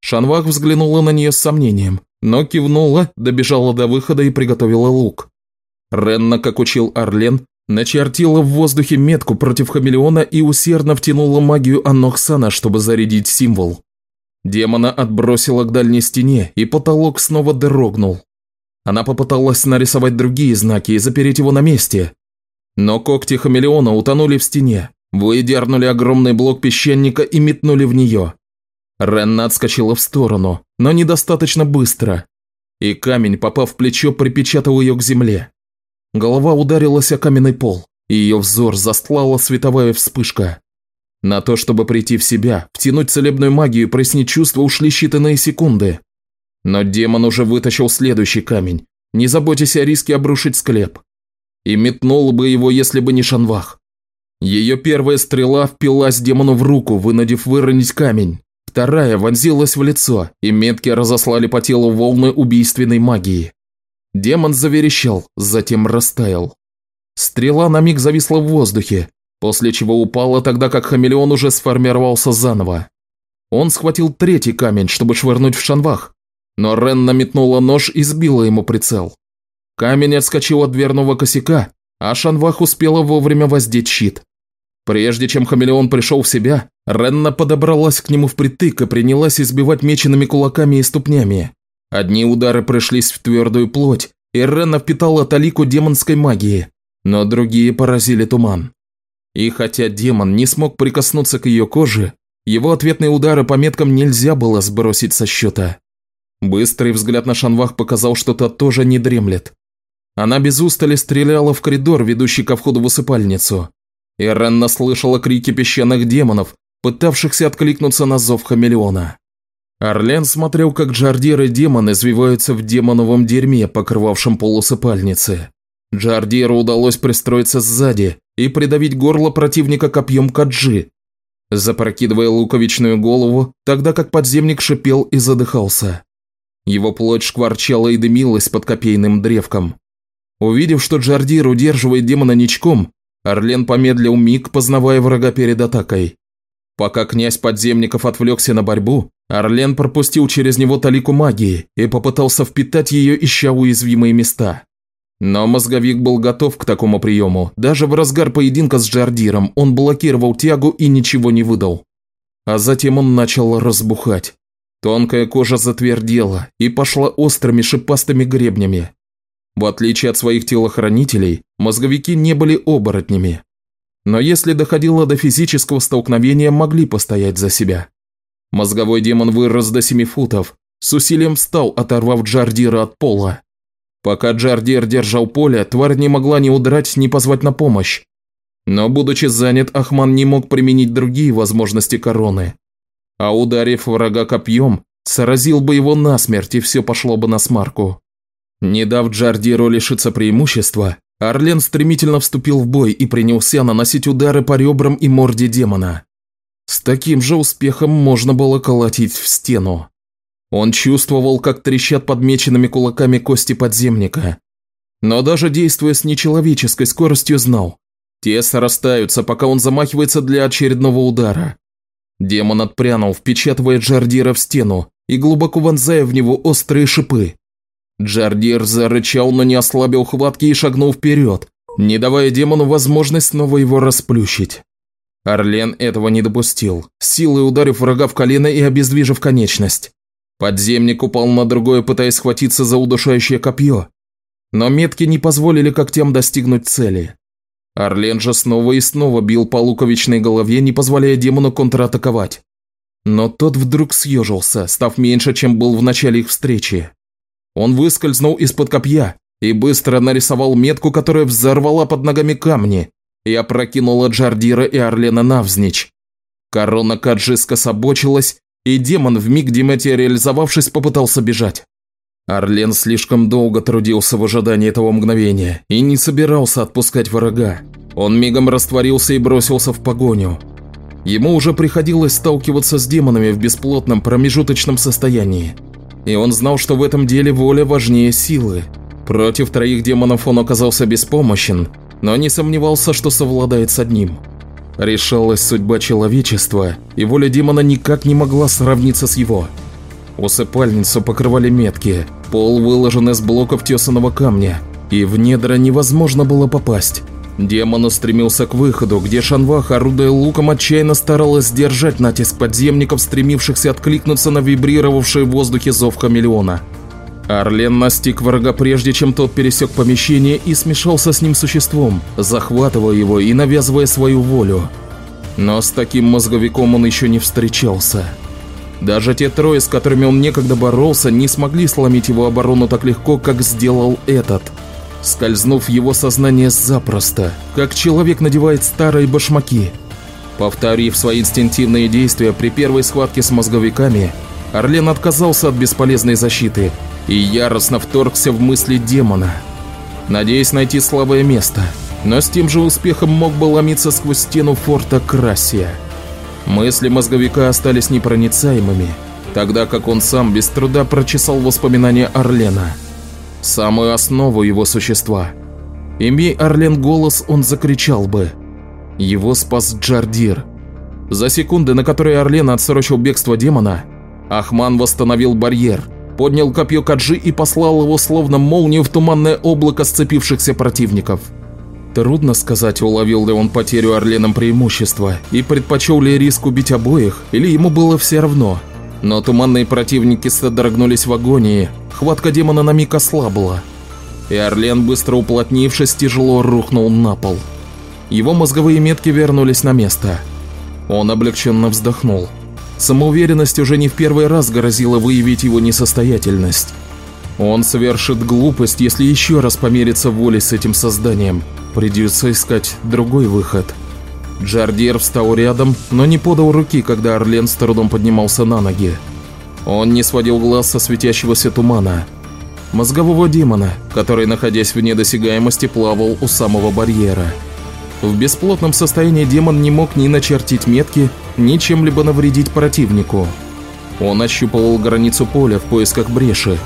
Шанвах взглянула на нее с сомнением, но кивнула, добежала до выхода и приготовила лук. Ренна, как учил Орлен, начертила в воздухе метку против хамелеона и усердно втянула магию Анохсана, чтобы зарядить символ. Демона отбросила к дальней стене, и потолок снова дрогнул. Она попыталась нарисовать другие знаки и запереть его на месте. Но когти хамелеона утонули в стене, выдернули огромный блок песчаника и метнули в нее. Ренна отскочила в сторону, но недостаточно быстро. И камень, попав в плечо, припечатал ее к земле. Голова ударилась о каменный пол, и ее взор застлала световая вспышка. На то, чтобы прийти в себя, втянуть целебную магию и прояснить чувства, ушли считанные секунды. Но демон уже вытащил следующий камень, не заботясь о риске обрушить склеп. И метнул бы его, если бы не Шанвах. Ее первая стрела впилась демону в руку, вынудив выронить камень. Вторая вонзилась в лицо, и метки разослали по телу волны убийственной магии. Демон заверещал, затем растаял. Стрела на миг зависла в воздухе, после чего упала тогда, как хамелеон уже сформировался заново. Он схватил третий камень, чтобы швырнуть в шанвах, но Рен наметнула нож и сбила ему прицел. Камень отскочил от дверного косяка, а шанвах успела вовремя воздеть щит. Прежде чем хамелеон пришел в себя, Ренна подобралась к нему впритык и принялась избивать меченными кулаками и ступнями. Одни удары пришлись в твердую плоть, и Ренна впитала талику демонской магии, но другие поразили туман. И хотя демон не смог прикоснуться к ее коже, его ответные удары по меткам нельзя было сбросить со счета. Быстрый взгляд на Шанвах показал, что та тоже не дремлет. Она без устали стреляла в коридор, ведущий ко входу в усыпальницу. И Ренна слышала крики песчаных демонов, пытавшихся откликнуться на зов хамелеона. Орлен смотрел, как джардиры демоны извиваются в демоновом дерьме, покрывавшем полусыпальницы. Джардиру удалось пристроиться сзади и придавить горло противника копьем каджи, запрокидывая луковичную голову, тогда как подземник шипел и задыхался. Его плоть шкварчала и дымилась под копейным древком. Увидев, что Джардир удерживает демона ничком, Орлен помедлил миг, познавая врага перед атакой. Пока князь подземников отвлекся на борьбу, Орлен пропустил через него талику магии и попытался впитать ее, ища уязвимые места. Но мозговик был готов к такому приему. Даже в разгар поединка с Джардиром он блокировал тягу и ничего не выдал. А затем он начал разбухать. Тонкая кожа затвердела и пошла острыми шипастыми гребнями. В отличие от своих телохранителей, мозговики не были оборотнями но если доходило до физического столкновения, могли постоять за себя. Мозговой демон вырос до 7 футов, с усилием встал, оторвав Джардира от пола. Пока Джардир держал поле, тварь не могла ни удрать, ни позвать на помощь. Но, будучи занят, Ахман не мог применить другие возможности короны. А ударив врага копьем, сразил бы его насмерть, и все пошло бы на смарку. Не дав Джардиру лишиться преимущества, Орлен стремительно вступил в бой и принялся наносить удары по ребрам и морде демона. С таким же успехом можно было колотить в стену. Он чувствовал, как трещат подмеченными кулаками кости подземника. Но даже действуя с нечеловеческой скоростью, знал. Те срастаются, пока он замахивается для очередного удара. Демон отпрянул, впечатывая Джардира в стену и глубоко вонзая в него острые шипы. Джардир зарычал, но не ослабил хватки и шагнул вперед, не давая демону возможность снова его расплющить. Орлен этого не допустил, силой ударив врага в колено и обездвижив конечность. Подземник упал на другое, пытаясь схватиться за удушающее копье. Но метки не позволили когтям достигнуть цели. Орлен же снова и снова бил по луковичной голове, не позволяя демону контратаковать. Но тот вдруг съежился, став меньше, чем был в начале их встречи. Он выскользнул из-под копья и быстро нарисовал метку, которая взорвала под ногами камни и опрокинула Джардира и Орлена навзничь. Корона Каджи скособочилась, и демон, вмиг дематериализовавшись, попытался бежать. Орлен слишком долго трудился в ожидании этого мгновения и не собирался отпускать врага. Он мигом растворился и бросился в погоню. Ему уже приходилось сталкиваться с демонами в бесплотном промежуточном состоянии – и он знал, что в этом деле воля важнее силы. Против троих демонов он оказался беспомощен, но не сомневался, что совладает с одним. Решалась судьба человечества, и воля демона никак не могла сравниться с его. Усыпальницу покрывали метки, пол выложен из блоков тесаного камня, и в недра невозможно было попасть. Демон устремился к выходу, где Шанвах, орудуя луком, отчаянно старалась сдержать натиск подземников, стремившихся откликнуться на вибрировавший в воздухе зов хамелеона. Орлен настиг врага прежде, чем тот пересек помещение и смешался с ним существом, захватывая его и навязывая свою волю. Но с таким мозговиком он еще не встречался. Даже те трое, с которыми он некогда боролся, не смогли сломить его оборону так легко, как сделал этот – скользнув его сознание запросто, как человек надевает старые башмаки. Повторив свои инстинктивные действия при первой схватке с мозговиками, Орлен отказался от бесполезной защиты и яростно вторгся в мысли демона, надеясь найти слабое место, но с тем же успехом мог бы ломиться сквозь стену форта Красия. Мысли мозговика остались непроницаемыми, тогда как он сам без труда прочесал воспоминания Орлена – самую основу его существа. Имей Орлен голос, он закричал бы. Его спас Джардир. За секунды, на которые Орлен отсрочил бегство демона, Ахман восстановил барьер, поднял копье Каджи и послал его словно молнию в туманное облако сцепившихся противников. Трудно сказать, уловил ли он потерю Орленом преимущества и предпочел ли риск убить обоих, или ему было все равно – но туманные противники содрогнулись в агонии, хватка демона на миг ослабла. И Орлен, быстро уплотнившись, тяжело рухнул на пол. Его мозговые метки вернулись на место. Он облегченно вздохнул. Самоуверенность уже не в первый раз грозила выявить его несостоятельность. Он совершит глупость, если еще раз померится волей с этим созданием. Придется искать другой выход. Джардир встал рядом, но не подал руки, когда Орлен с трудом поднимался на ноги. Он не сводил глаз со светящегося тумана. Мозгового демона, который, находясь вне досягаемости, плавал у самого барьера. В бесплотном состоянии демон не мог ни начертить метки, ни чем-либо навредить противнику. Он ощупывал границу поля в поисках бреши.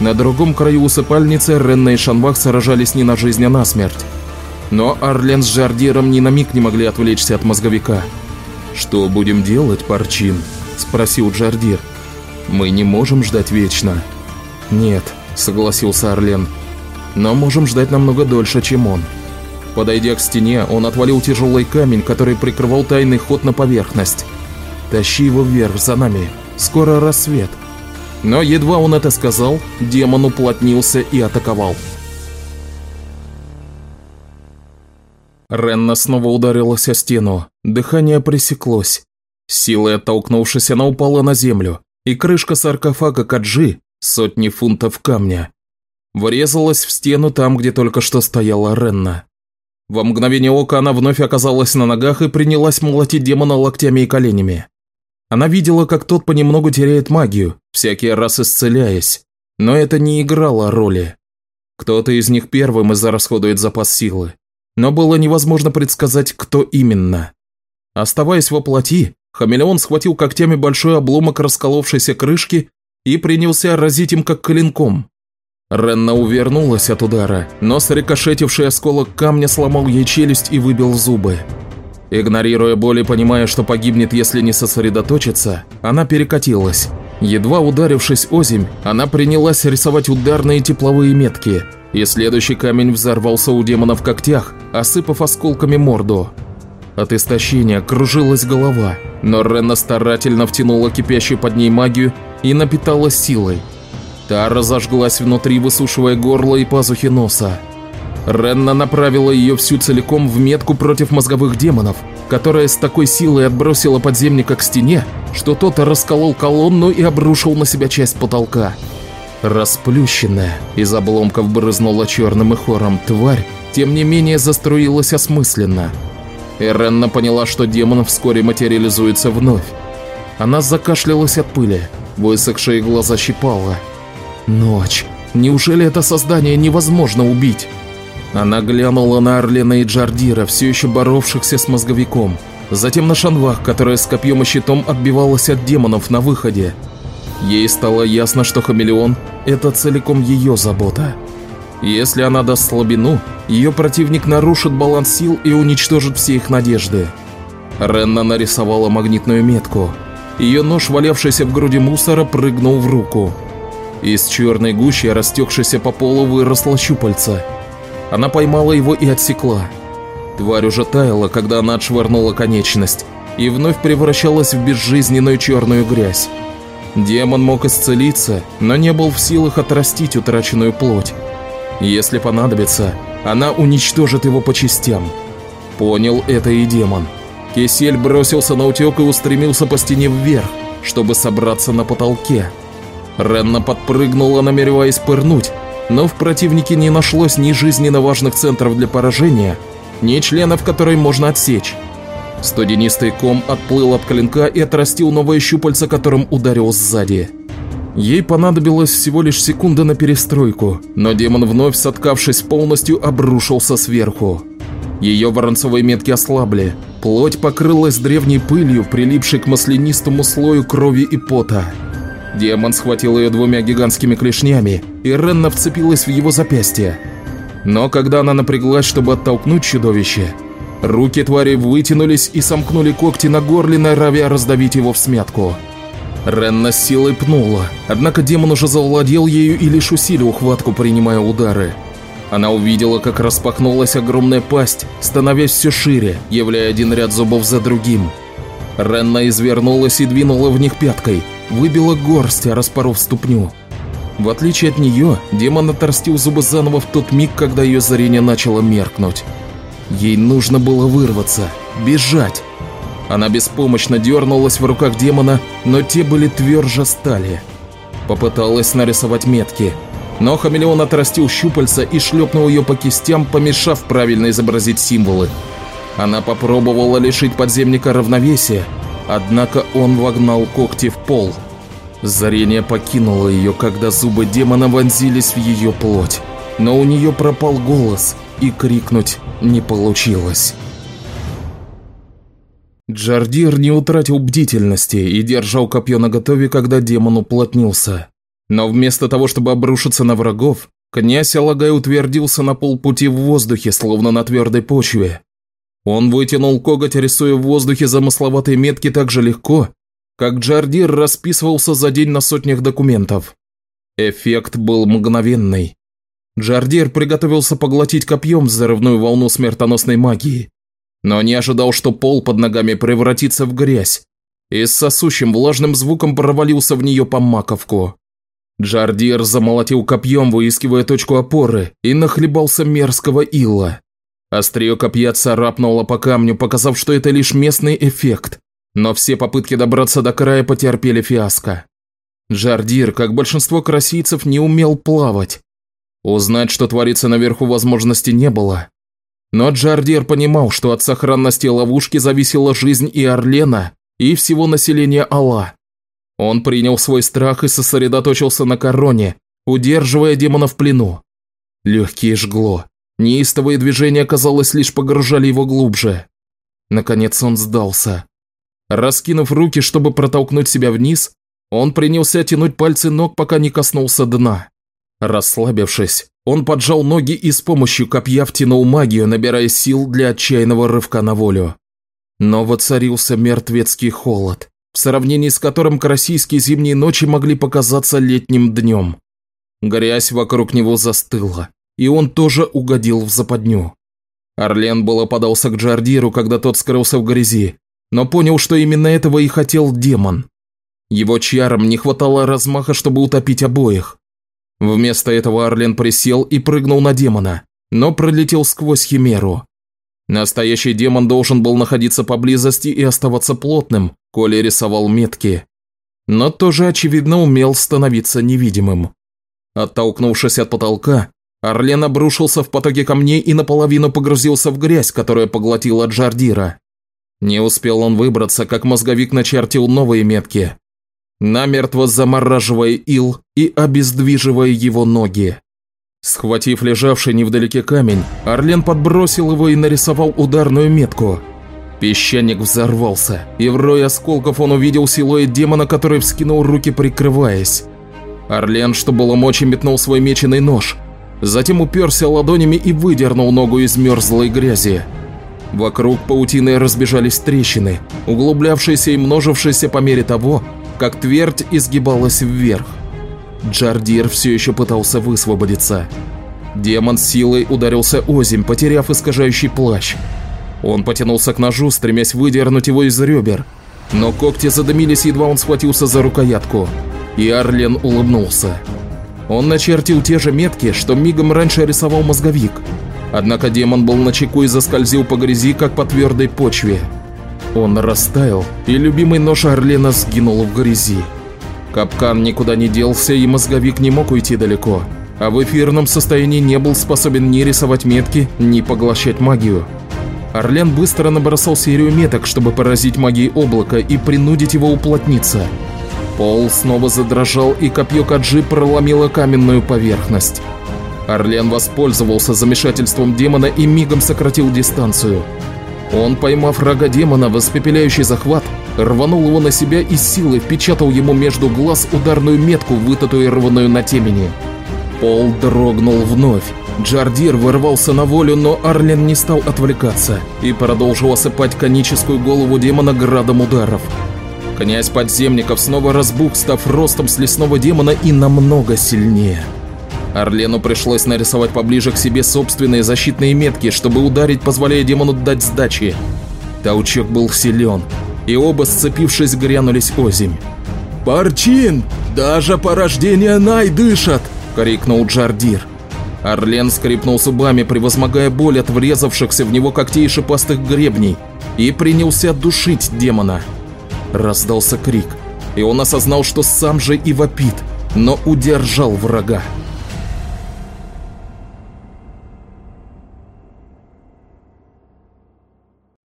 На другом краю усыпальницы Ренна и Шанбах сражались не на жизнь, а на смерть. Но Арлен с Жардиром ни на миг не могли отвлечься от мозговика. «Что будем делать, Парчин?» – спросил Джардир. «Мы не можем ждать вечно». «Нет», – согласился Арлен. «Но можем ждать намного дольше, чем он». Подойдя к стене, он отвалил тяжелый камень, который прикрывал тайный ход на поверхность. «Тащи его вверх за нами. Скоро рассвет». Но едва он это сказал, демон уплотнился и атаковал. Ренна снова ударилась о стену. Дыхание пресеклось. Силой оттолкнувшись, она упала на землю, и крышка саркофага Каджи, сотни фунтов камня, врезалась в стену там, где только что стояла Ренна. Во мгновение ока она вновь оказалась на ногах и принялась молотить демона локтями и коленями. Она видела, как тот понемногу теряет магию, всякий раз исцеляясь, но это не играло роли. Кто-то из них первым израсходует запас силы но было невозможно предсказать, кто именно. Оставаясь во плоти, хамелеон схватил когтями большой обломок расколовшейся крышки и принялся разить им как клинком. Ренна увернулась от удара, но срикошетивший осколок камня сломал ей челюсть и выбил зубы. Игнорируя боль и понимая, что погибнет, если не сосредоточиться, она перекатилась. Едва ударившись озимь, она принялась рисовать ударные тепловые метки – и следующий камень взорвался у демона в когтях, осыпав осколками морду. От истощения кружилась голова, но Ренна старательно втянула кипящую под ней магию и напиталась силой. Та разожглась внутри, высушивая горло и пазухи носа. Ренна направила ее всю целиком в метку против мозговых демонов, которая с такой силой отбросила подземника к стене, что тот расколол колонну и обрушил на себя часть потолка. Расплющенная, из обломков брызнула черным и хором тварь, тем не менее заструилась осмысленно. Иренна поняла, что демон вскоре материализуется вновь. Она закашлялась от пыли, высохшие глаза щипала. Ночь. Неужели это создание невозможно убить? Она глянула на Орлена и Джардира, все еще боровшихся с мозговиком. Затем на Шанвах, которая с копьем и щитом отбивалась от демонов на выходе. Ей стало ясно, что хамелеон – это целиком ее забота. Если она даст слабину, ее противник нарушит баланс сил и уничтожит все их надежды. Ренна нарисовала магнитную метку, ее нож, валявшийся в груди мусора, прыгнул в руку. Из черной гущи, растекшейся по полу, выросло щупальце. Она поймала его и отсекла. Тварь уже таяла, когда она отшвырнула конечность, и вновь превращалась в безжизненную черную грязь. Демон мог исцелиться, но не был в силах отрастить утраченную плоть. Если понадобится, она уничтожит его по частям. Понял это и демон. Кисель бросился на утек и устремился по стене вверх, чтобы собраться на потолке. Ренна подпрыгнула, намереваясь пырнуть, но в противнике не нашлось ни жизненно важных центров для поражения, ни членов, которые можно отсечь. Студенистый ком отплыл от клинка и отрастил новое щупальце, которым ударил сзади. Ей понадобилось всего лишь секунда на перестройку, но демон вновь, соткавшись полностью, обрушился сверху. Ее воронцовые метки ослабли, плоть покрылась древней пылью, прилипшей к маслянистому слою крови и пота. Демон схватил ее двумя гигантскими клешнями, и Ренна вцепилась в его запястье. Но когда она напряглась, чтобы оттолкнуть чудовище, руки твари вытянулись и сомкнули когти на горле, норовя раздавить его в смятку. Ренна силой пнула, однако демон уже завладел ею и лишь усилил ухватку, принимая удары. Она увидела, как распахнулась огромная пасть, становясь все шире, являя один ряд зубов за другим. Ренна извернулась и двинула в них пяткой, выбила горсть, распоров ступню. В отличие от нее, демон оторстил зубы заново в тот миг, когда ее зрение начало меркнуть. Ей нужно было вырваться, бежать. Она беспомощно дернулась в руках демона, но те были тверже стали. Попыталась нарисовать метки, но хамелеон отрастил щупальца и шлепнул ее по кистям, помешав правильно изобразить символы. Она попробовала лишить подземника равновесия, однако он вогнал когти в пол. Зрение покинуло ее, когда зубы демона вонзились в ее плоть, но у нее пропал голос, и крикнуть не получилось. Джардир не утратил бдительности и держал копье наготове, когда демон уплотнился. Но вместо того, чтобы обрушиться на врагов, князь Алагай утвердился на полпути в воздухе, словно на твердой почве. Он вытянул коготь, рисуя в воздухе замысловатые метки так же легко, как Джардир расписывался за день на сотнях документов. Эффект был мгновенный. Джардир приготовился поглотить копьем взрывную волну смертоносной магии, но не ожидал, что пол под ногами превратится в грязь, и с сосущим влажным звуком провалился в нее по маковку. Джардир замолотил копьем, выискивая точку опоры, и нахлебался мерзкого ила. Острие копья царапнуло по камню, показав, что это лишь местный эффект, но все попытки добраться до края потерпели фиаско. Джардир, как большинство красийцев, не умел плавать. Узнать, что творится наверху, возможности не было, но Джардир понимал, что от сохранности ловушки зависела жизнь и Орлена, и всего населения Алла. Он принял свой страх и сосредоточился на короне, удерживая демона в плену. Легкие жгло. Неистовые движения, казалось, лишь погружали его глубже. Наконец он сдался. Раскинув руки, чтобы протолкнуть себя вниз, он принялся тянуть пальцы ног, пока не коснулся дна. Расслабившись, он поджал ноги и с помощью копья втянул магию, набирая сил для отчаянного рывка на волю. Но воцарился мертвецкий холод, в сравнении с которым российские зимние ночи могли показаться летним днем. Грязь вокруг него застыла, и он тоже угодил в западню. Орлен было подался к Джардиру, когда тот скрылся в грязи, но понял, что именно этого и хотел демон. Его чарам не хватало размаха, чтобы утопить обоих, Вместо этого Арлен присел и прыгнул на демона, но пролетел сквозь химеру. Настоящий демон должен был находиться поблизости и оставаться плотным, коли рисовал метки. Но тоже, очевидно, умел становиться невидимым. Оттолкнувшись от потолка, Орлен обрушился в потоке камней и наполовину погрузился в грязь, которая поглотила Джардира. Не успел он выбраться, как мозговик начертил новые метки, намертво замораживая ил и обездвиживая его ноги. Схватив лежавший невдалеке камень, Орлен подбросил его и нарисовал ударную метку. Песчаник взорвался, и в рой осколков он увидел силуэт демона, который вскинул руки, прикрываясь. Орлен, что было мочи, метнул свой меченый нож, затем уперся ладонями и выдернул ногу из мерзлой грязи. Вокруг паутины разбежались трещины, углублявшиеся и множившиеся по мере того, как твердь изгибалась вверх. Джардир все еще пытался высвободиться. Демон силой ударился озимь, потеряв искажающий плащ. Он потянулся к ножу, стремясь выдернуть его из ребер, но когти задымились, едва он схватился за рукоятку, и Арлен улыбнулся. Он начертил те же метки, что мигом раньше рисовал мозговик. Однако демон был начеку и заскользил по грязи, как по твердой почве. Он растаял, и любимый нож Орлена сгинул в грязи. Капкан никуда не делся, и мозговик не мог уйти далеко, а в эфирном состоянии не был способен ни рисовать метки, ни поглощать магию. Орлен быстро набросал серию меток, чтобы поразить магией облака и принудить его уплотниться. Пол снова задрожал, и копье Каджи проломило каменную поверхность. Орлен воспользовался замешательством демона и мигом сократил дистанцию. Он, поймав рога демона в испепеляющий захват, рванул его на себя и силой впечатал ему между глаз ударную метку, вытатуированную на темени. Пол дрогнул вновь. Джардир вырвался на волю, но Арлен не стал отвлекаться и продолжил осыпать коническую голову демона градом ударов. Князь подземников снова разбух, став ростом с лесного демона и намного сильнее. Орлену пришлось нарисовать поближе к себе собственные защитные метки, чтобы ударить, позволяя демону дать сдачи. Толчок был силен, и оба, сцепившись, грянулись озимь. «Парчин! Даже порождения Най дышат!» – крикнул Джардир. Орлен скрипнул зубами, превозмогая боль от врезавшихся в него когтей шипастых гребней, и принялся душить демона. Раздался крик, и он осознал, что сам же и вопит, но удержал врага.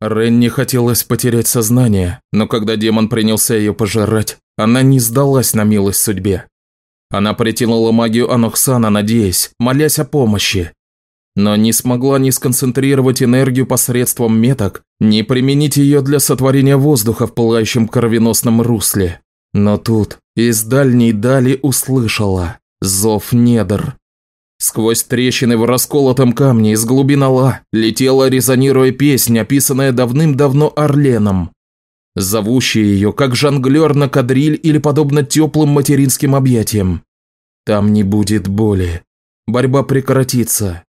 Ренни хотелось потерять сознание, но когда демон принялся ее пожирать, она не сдалась на милость судьбе. Она притянула магию Анохсана, надеясь, молясь о помощи. Но не смогла ни сконцентрировать энергию посредством меток, ни применить ее для сотворения воздуха в пылающем кровеносном русле. Но тут из дальней дали услышала зов недр. Сквозь трещины в расколотом камне из глубин Алла летела, резонируя песня, описанная давным-давно Орленом. Зовущая ее, как жонглер на кадриль или подобно теплым материнским объятиям. Там не будет боли. Борьба прекратится.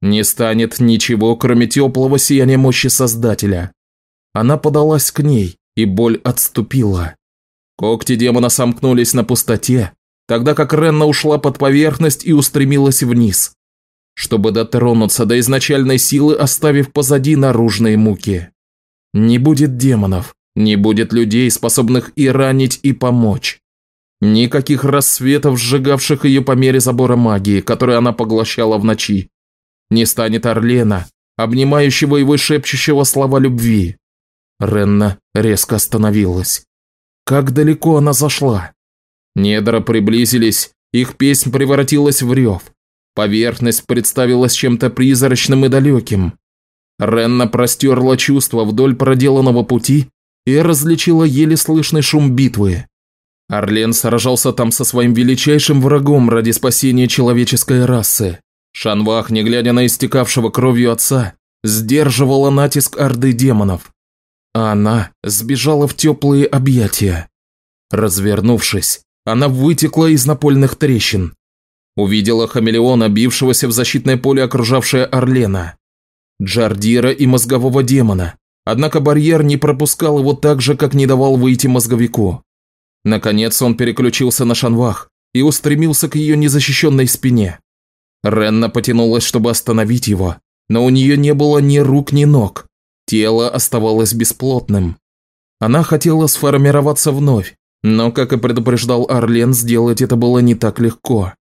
Не станет ничего, кроме теплого сияния мощи Создателя. Она подалась к ней, и боль отступила. Когти демона сомкнулись на пустоте, тогда как Ренна ушла под поверхность и устремилась вниз, чтобы дотронуться до изначальной силы, оставив позади наружные муки. Не будет демонов, не будет людей, способных и ранить, и помочь. Никаких рассветов, сжигавших ее по мере забора магии, которую она поглощала в ночи. Не станет Орлена, обнимающего его и шепчущего слова любви. Ренна резко остановилась. Как далеко она зашла? Недра приблизились, их песнь превратилась в рев. Поверхность представилась чем-то призрачным и далеким. Ренна простерла чувства вдоль проделанного пути и различила еле слышный шум битвы. Орлен сражался там со своим величайшим врагом ради спасения человеческой расы. Шанвах, не глядя на истекавшего кровью отца, сдерживала натиск орды демонов. А она сбежала в теплые объятия. Развернувшись, она вытекла из напольных трещин. Увидела хамелеона, бившегося в защитное поле, окружавшее Орлена. Джардира и мозгового демона. Однако барьер не пропускал его так же, как не давал выйти мозговику. Наконец он переключился на шанвах и устремился к ее незащищенной спине. Ренна потянулась, чтобы остановить его, но у нее не было ни рук, ни ног. Тело оставалось бесплотным. Она хотела сформироваться вновь, но, как и предупреждал Арлен, сделать это было не так легко.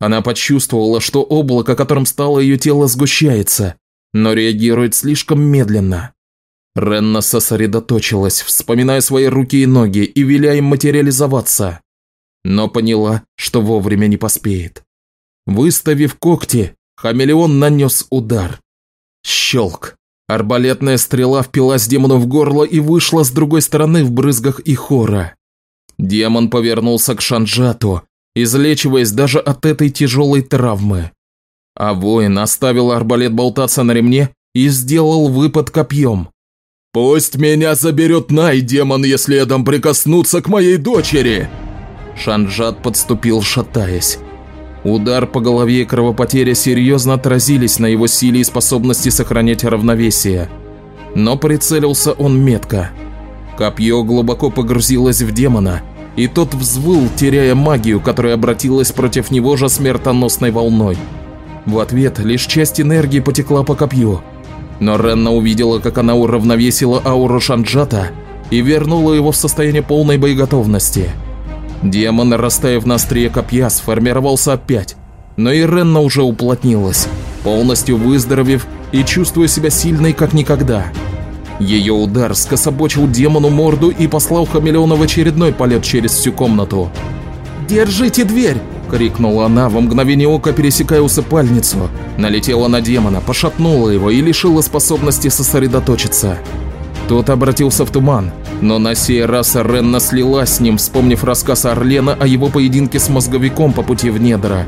Она почувствовала, что облако, которым стало ее тело, сгущается, но реагирует слишком медленно. Ренна сосредоточилась, вспоминая свои руки и ноги и веля им материализоваться, но поняла, что вовремя не поспеет. Выставив когти, хамелеон нанес удар. Щелк. Арбалетная стрела впилась демону в горло и вышла с другой стороны в брызгах и хора. Демон повернулся к Шанджату, излечиваясь даже от этой тяжелой травмы. А воин оставил арбалет болтаться на ремне и сделал выпад копьем. «Пусть меня заберет Най, демон, если я дам прикоснуться к моей дочери!» Шанджат подступил, шатаясь. Удар по голове и кровопотеря серьезно отразились на его силе и способности сохранять равновесие. Но прицелился он метко. Копье глубоко погрузилось в демона, и тот взвыл, теряя магию, которая обратилась против него же смертоносной волной. В ответ лишь часть энергии потекла по копью. Но Ренна увидела, как она уравновесила ауру Шанджата и вернула его в состояние полной боеготовности. Демон, растаяв на острие копья, сформировался опять, но и Ренна уже уплотнилась, полностью выздоровев и чувствуя себя сильной как никогда. Ее удар скособочил демону морду и послал хамелеона в очередной полет через всю комнату. «Держите дверь!» – крикнула она, в мгновение ока пересекая усыпальницу. Налетела на демона, пошатнула его и лишила способности сосредоточиться. Тот обратился в туман, но на сей раз Ренна слилась с ним, вспомнив рассказ Орлена о его поединке с мозговиком по пути в недра.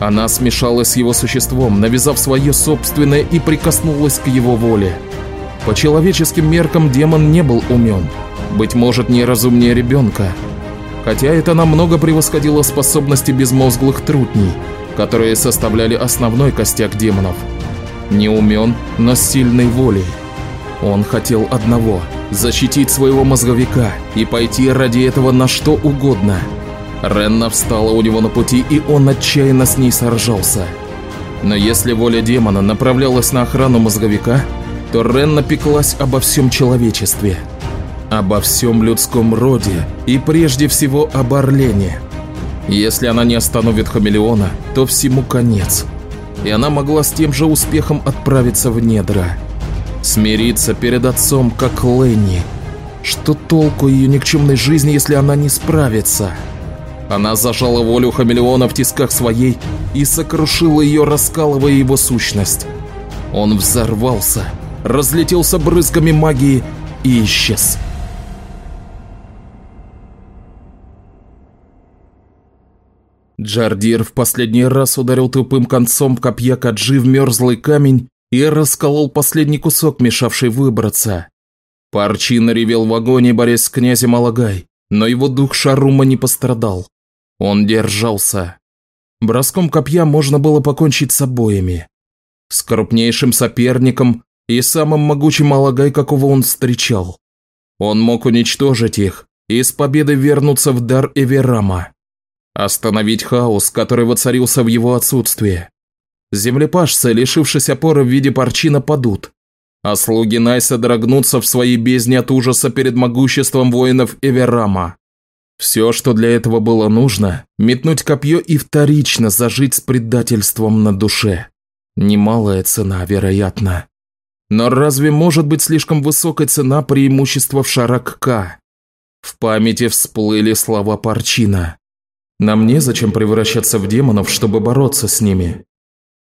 Она смешалась с его существом, навязав свое собственное и прикоснулась к его воле. По человеческим меркам демон не был умен, быть может, не разумнее ребенка. Хотя это намного превосходило способности безмозглых трутней, которые составляли основной костяк демонов. Не умен, но с сильной волей. Он хотел одного – защитить своего мозговика и пойти ради этого на что угодно. Ренна встала у него на пути, и он отчаянно с ней сражался. Но если воля демона направлялась на охрану мозговика, то Ренна пеклась обо всем человечестве. Обо всем людском роде и прежде всего об Орлене. Если она не остановит хамелеона, то всему конец. И она могла с тем же успехом отправиться в недра. Смириться перед отцом, как Ленни. Что толку ее никчемной жизни, если она не справится? Она зажала волю хамелеона в тисках своей и сокрушила ее, раскалывая его сущность. Он взорвался, разлетелся брызгами магии и исчез. Джардир в последний раз ударил тупым концом копья Каджи в мерзлый камень и расколол последний кусок, мешавший выбраться. Парчин ревел в агонии, борясь с князем Алагай, но его дух Шарума не пострадал. Он держался. Броском копья можно было покончить с обоими. С крупнейшим соперником и самым могучим Алагай, какого он встречал. Он мог уничтожить их и с победой вернуться в дар Эверама. Остановить хаос, который воцарился в его отсутствие. Землепашцы, лишившись опоры в виде парчина, падут, а слуги Найса дрогнутся в своей бездне от ужаса перед могуществом воинов Эверама. Все, что для этого было нужно – метнуть копье и вторично зажить с предательством на душе. Немалая цена, вероятно. Но разве может быть слишком высокой цена преимущества в Шарак-К? В памяти всплыли слова Парчина. «Нам незачем превращаться в демонов, чтобы бороться с ними.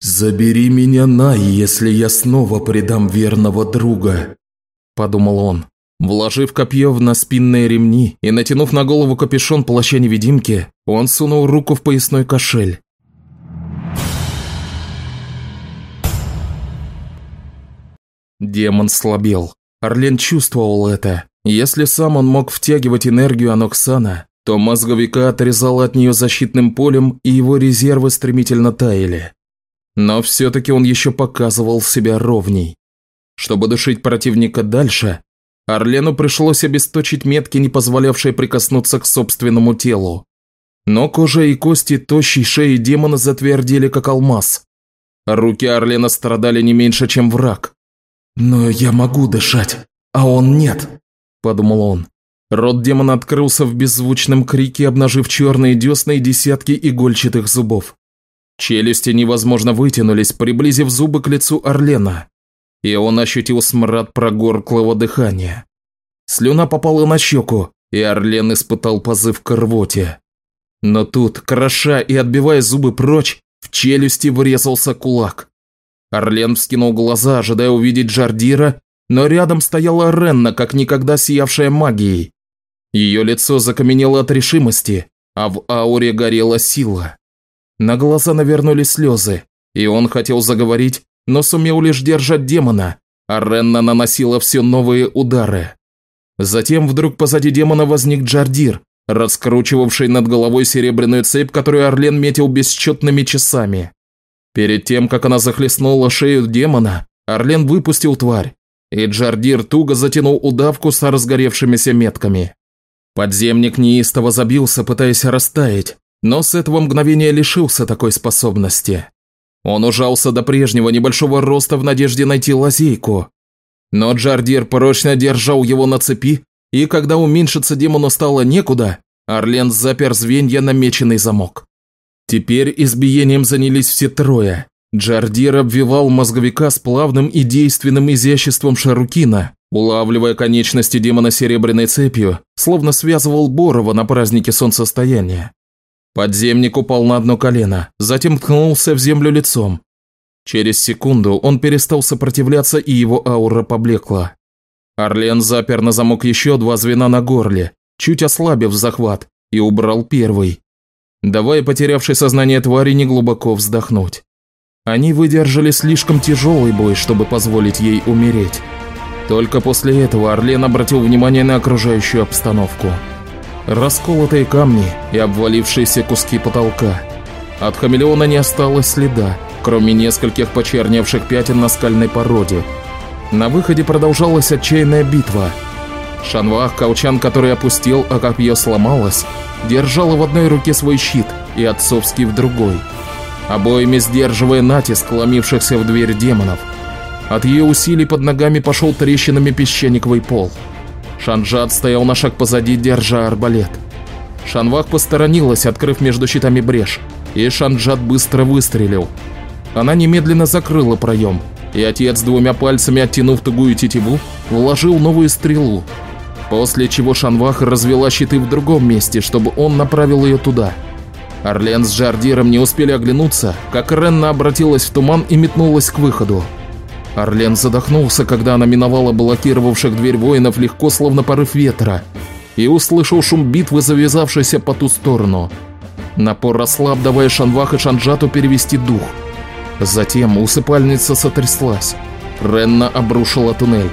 «Забери меня, Най, если я снова предам верного друга», – подумал он. Вложив копье в наспинные ремни и натянув на голову капюшон плаща-невидимки, он сунул руку в поясной кошель. Демон слабел. Орлен чувствовал это. Если сам он мог втягивать энергию Аноксана, то мозговика отрезало от нее защитным полем, и его резервы стремительно таяли. Но все-таки он еще показывал себя ровней. Чтобы душить противника дальше, Орлену пришлось обесточить метки, не позволявшие прикоснуться к собственному телу. Но кожа и кости тощей шеи демона затвердили, как алмаз. Руки Орлена страдали не меньше, чем враг. «Но я могу дышать, а он нет», – подумал он. Рот демона открылся в беззвучном крике, обнажив черные десны и десятки игольчатых зубов. Челюсти невозможно вытянулись, приблизив зубы к лицу Орлена, и он ощутил смрад прогорклого дыхания. Слюна попала на щеку, и Орлен испытал позыв к рвоте. Но тут, кроша и отбивая зубы прочь, в челюсти врезался кулак. Орлен вскинул глаза, ожидая увидеть Джардира, но рядом стояла Ренна, как никогда сиявшая магией. Ее лицо закаменело от решимости, а в ауре горела сила. На глаза навернулись слезы, и он хотел заговорить, но сумел лишь держать демона, а Ренна наносила все новые удары. Затем вдруг позади демона возник Джардир, раскручивавший над головой серебряную цепь, которую Орлен метил бесчетными часами. Перед тем, как она захлестнула шею демона, Орлен выпустил тварь, и Джардир туго затянул удавку с разгоревшимися метками. Подземник неистово забился, пытаясь растаять, но с этого мгновения лишился такой способности. Он ужался до прежнего небольшого роста в надежде найти лазейку. Но Джардир прочно держал его на цепи, и когда уменьшиться демону стало некуда, Орлен запер звенья на меченый замок. Теперь избиением занялись все трое. Джардир обвивал мозговика с плавным и действенным изяществом Шарукина, улавливая конечности демона серебряной цепью, словно связывал Борова на празднике солнцестояния. Подземник упал на одно колено, затем ткнулся в землю лицом. Через секунду он перестал сопротивляться, и его аура поблекла. Орлен запер на замок еще два звена на горле, чуть ослабив захват, и убрал первый, давая потерявшей сознание твари неглубоко вздохнуть. Они выдержали слишком тяжелый бой, чтобы позволить ей умереть. Только после этого Орлен обратил внимание на окружающую обстановку расколотые камни и обвалившиеся куски потолка. От хамелеона не осталось следа, кроме нескольких почерневших пятен на скальной породе. На выходе продолжалась отчаянная битва. Шанвах, колчан, который опустил, а копье сломалось, держала в одной руке свой щит и отцовский в другой, обоими сдерживая натиск ломившихся в дверь демонов. От ее усилий под ногами пошел трещинами песчаниковый пол – Шанжат стоял на шаг позади, держа арбалет. Шанвах посторонилась, открыв между щитами брешь, и Шанджат быстро выстрелил. Она немедленно закрыла проем, и отец двумя пальцами, оттянув тугую тетиву, вложил новую стрелу, после чего Шанвах развела щиты в другом месте, чтобы он направил ее туда. Орлен с Жардиром не успели оглянуться, как Ренна обратилась в туман и метнулась к выходу. Орлен задохнулся, когда она миновала блокировавших дверь воинов легко, словно порыв ветра, и услышал шум битвы, завязавшейся по ту сторону. Напор ослаб, давая Шанвах и Шанджату перевести дух. Затем усыпальница сотряслась. Ренна обрушила туннель.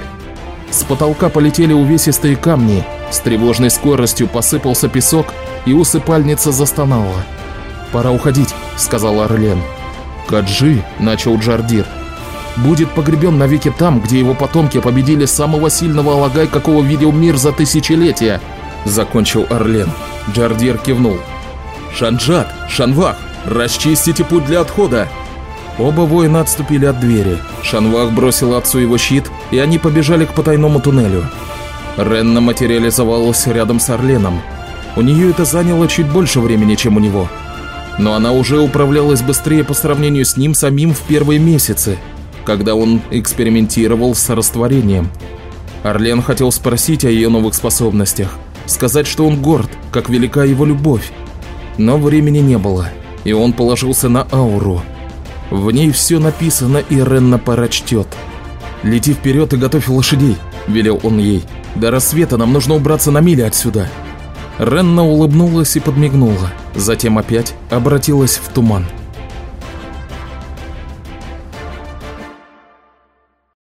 С потолка полетели увесистые камни, с тревожной скоростью посыпался песок, и усыпальница застонала. «Пора уходить», — сказал Орлен. «Каджи», — начал Джардир, — будет погребен навеки там, где его потомки победили самого сильного алагай, какого видел мир за тысячелетия», – закончил Орлен. Джардир кивнул. «Шанджат, Шанвах, расчистите путь для отхода!» Оба воина отступили от двери. Шанвах бросил отцу его щит, и они побежали к потайному туннелю. Ренна материализовалась рядом с Орленом. У нее это заняло чуть больше времени, чем у него. Но она уже управлялась быстрее по сравнению с ним самим в первые месяцы – когда он экспериментировал с растворением. Орлен хотел спросить о ее новых способностях, сказать, что он горд, как велика его любовь. Но времени не было, и он положился на ауру. В ней все написано, и Ренна прочтет. «Лети вперед и готовь лошадей», – велел он ей. «До рассвета нам нужно убраться на миле отсюда». Ренна улыбнулась и подмигнула, затем опять обратилась в туман.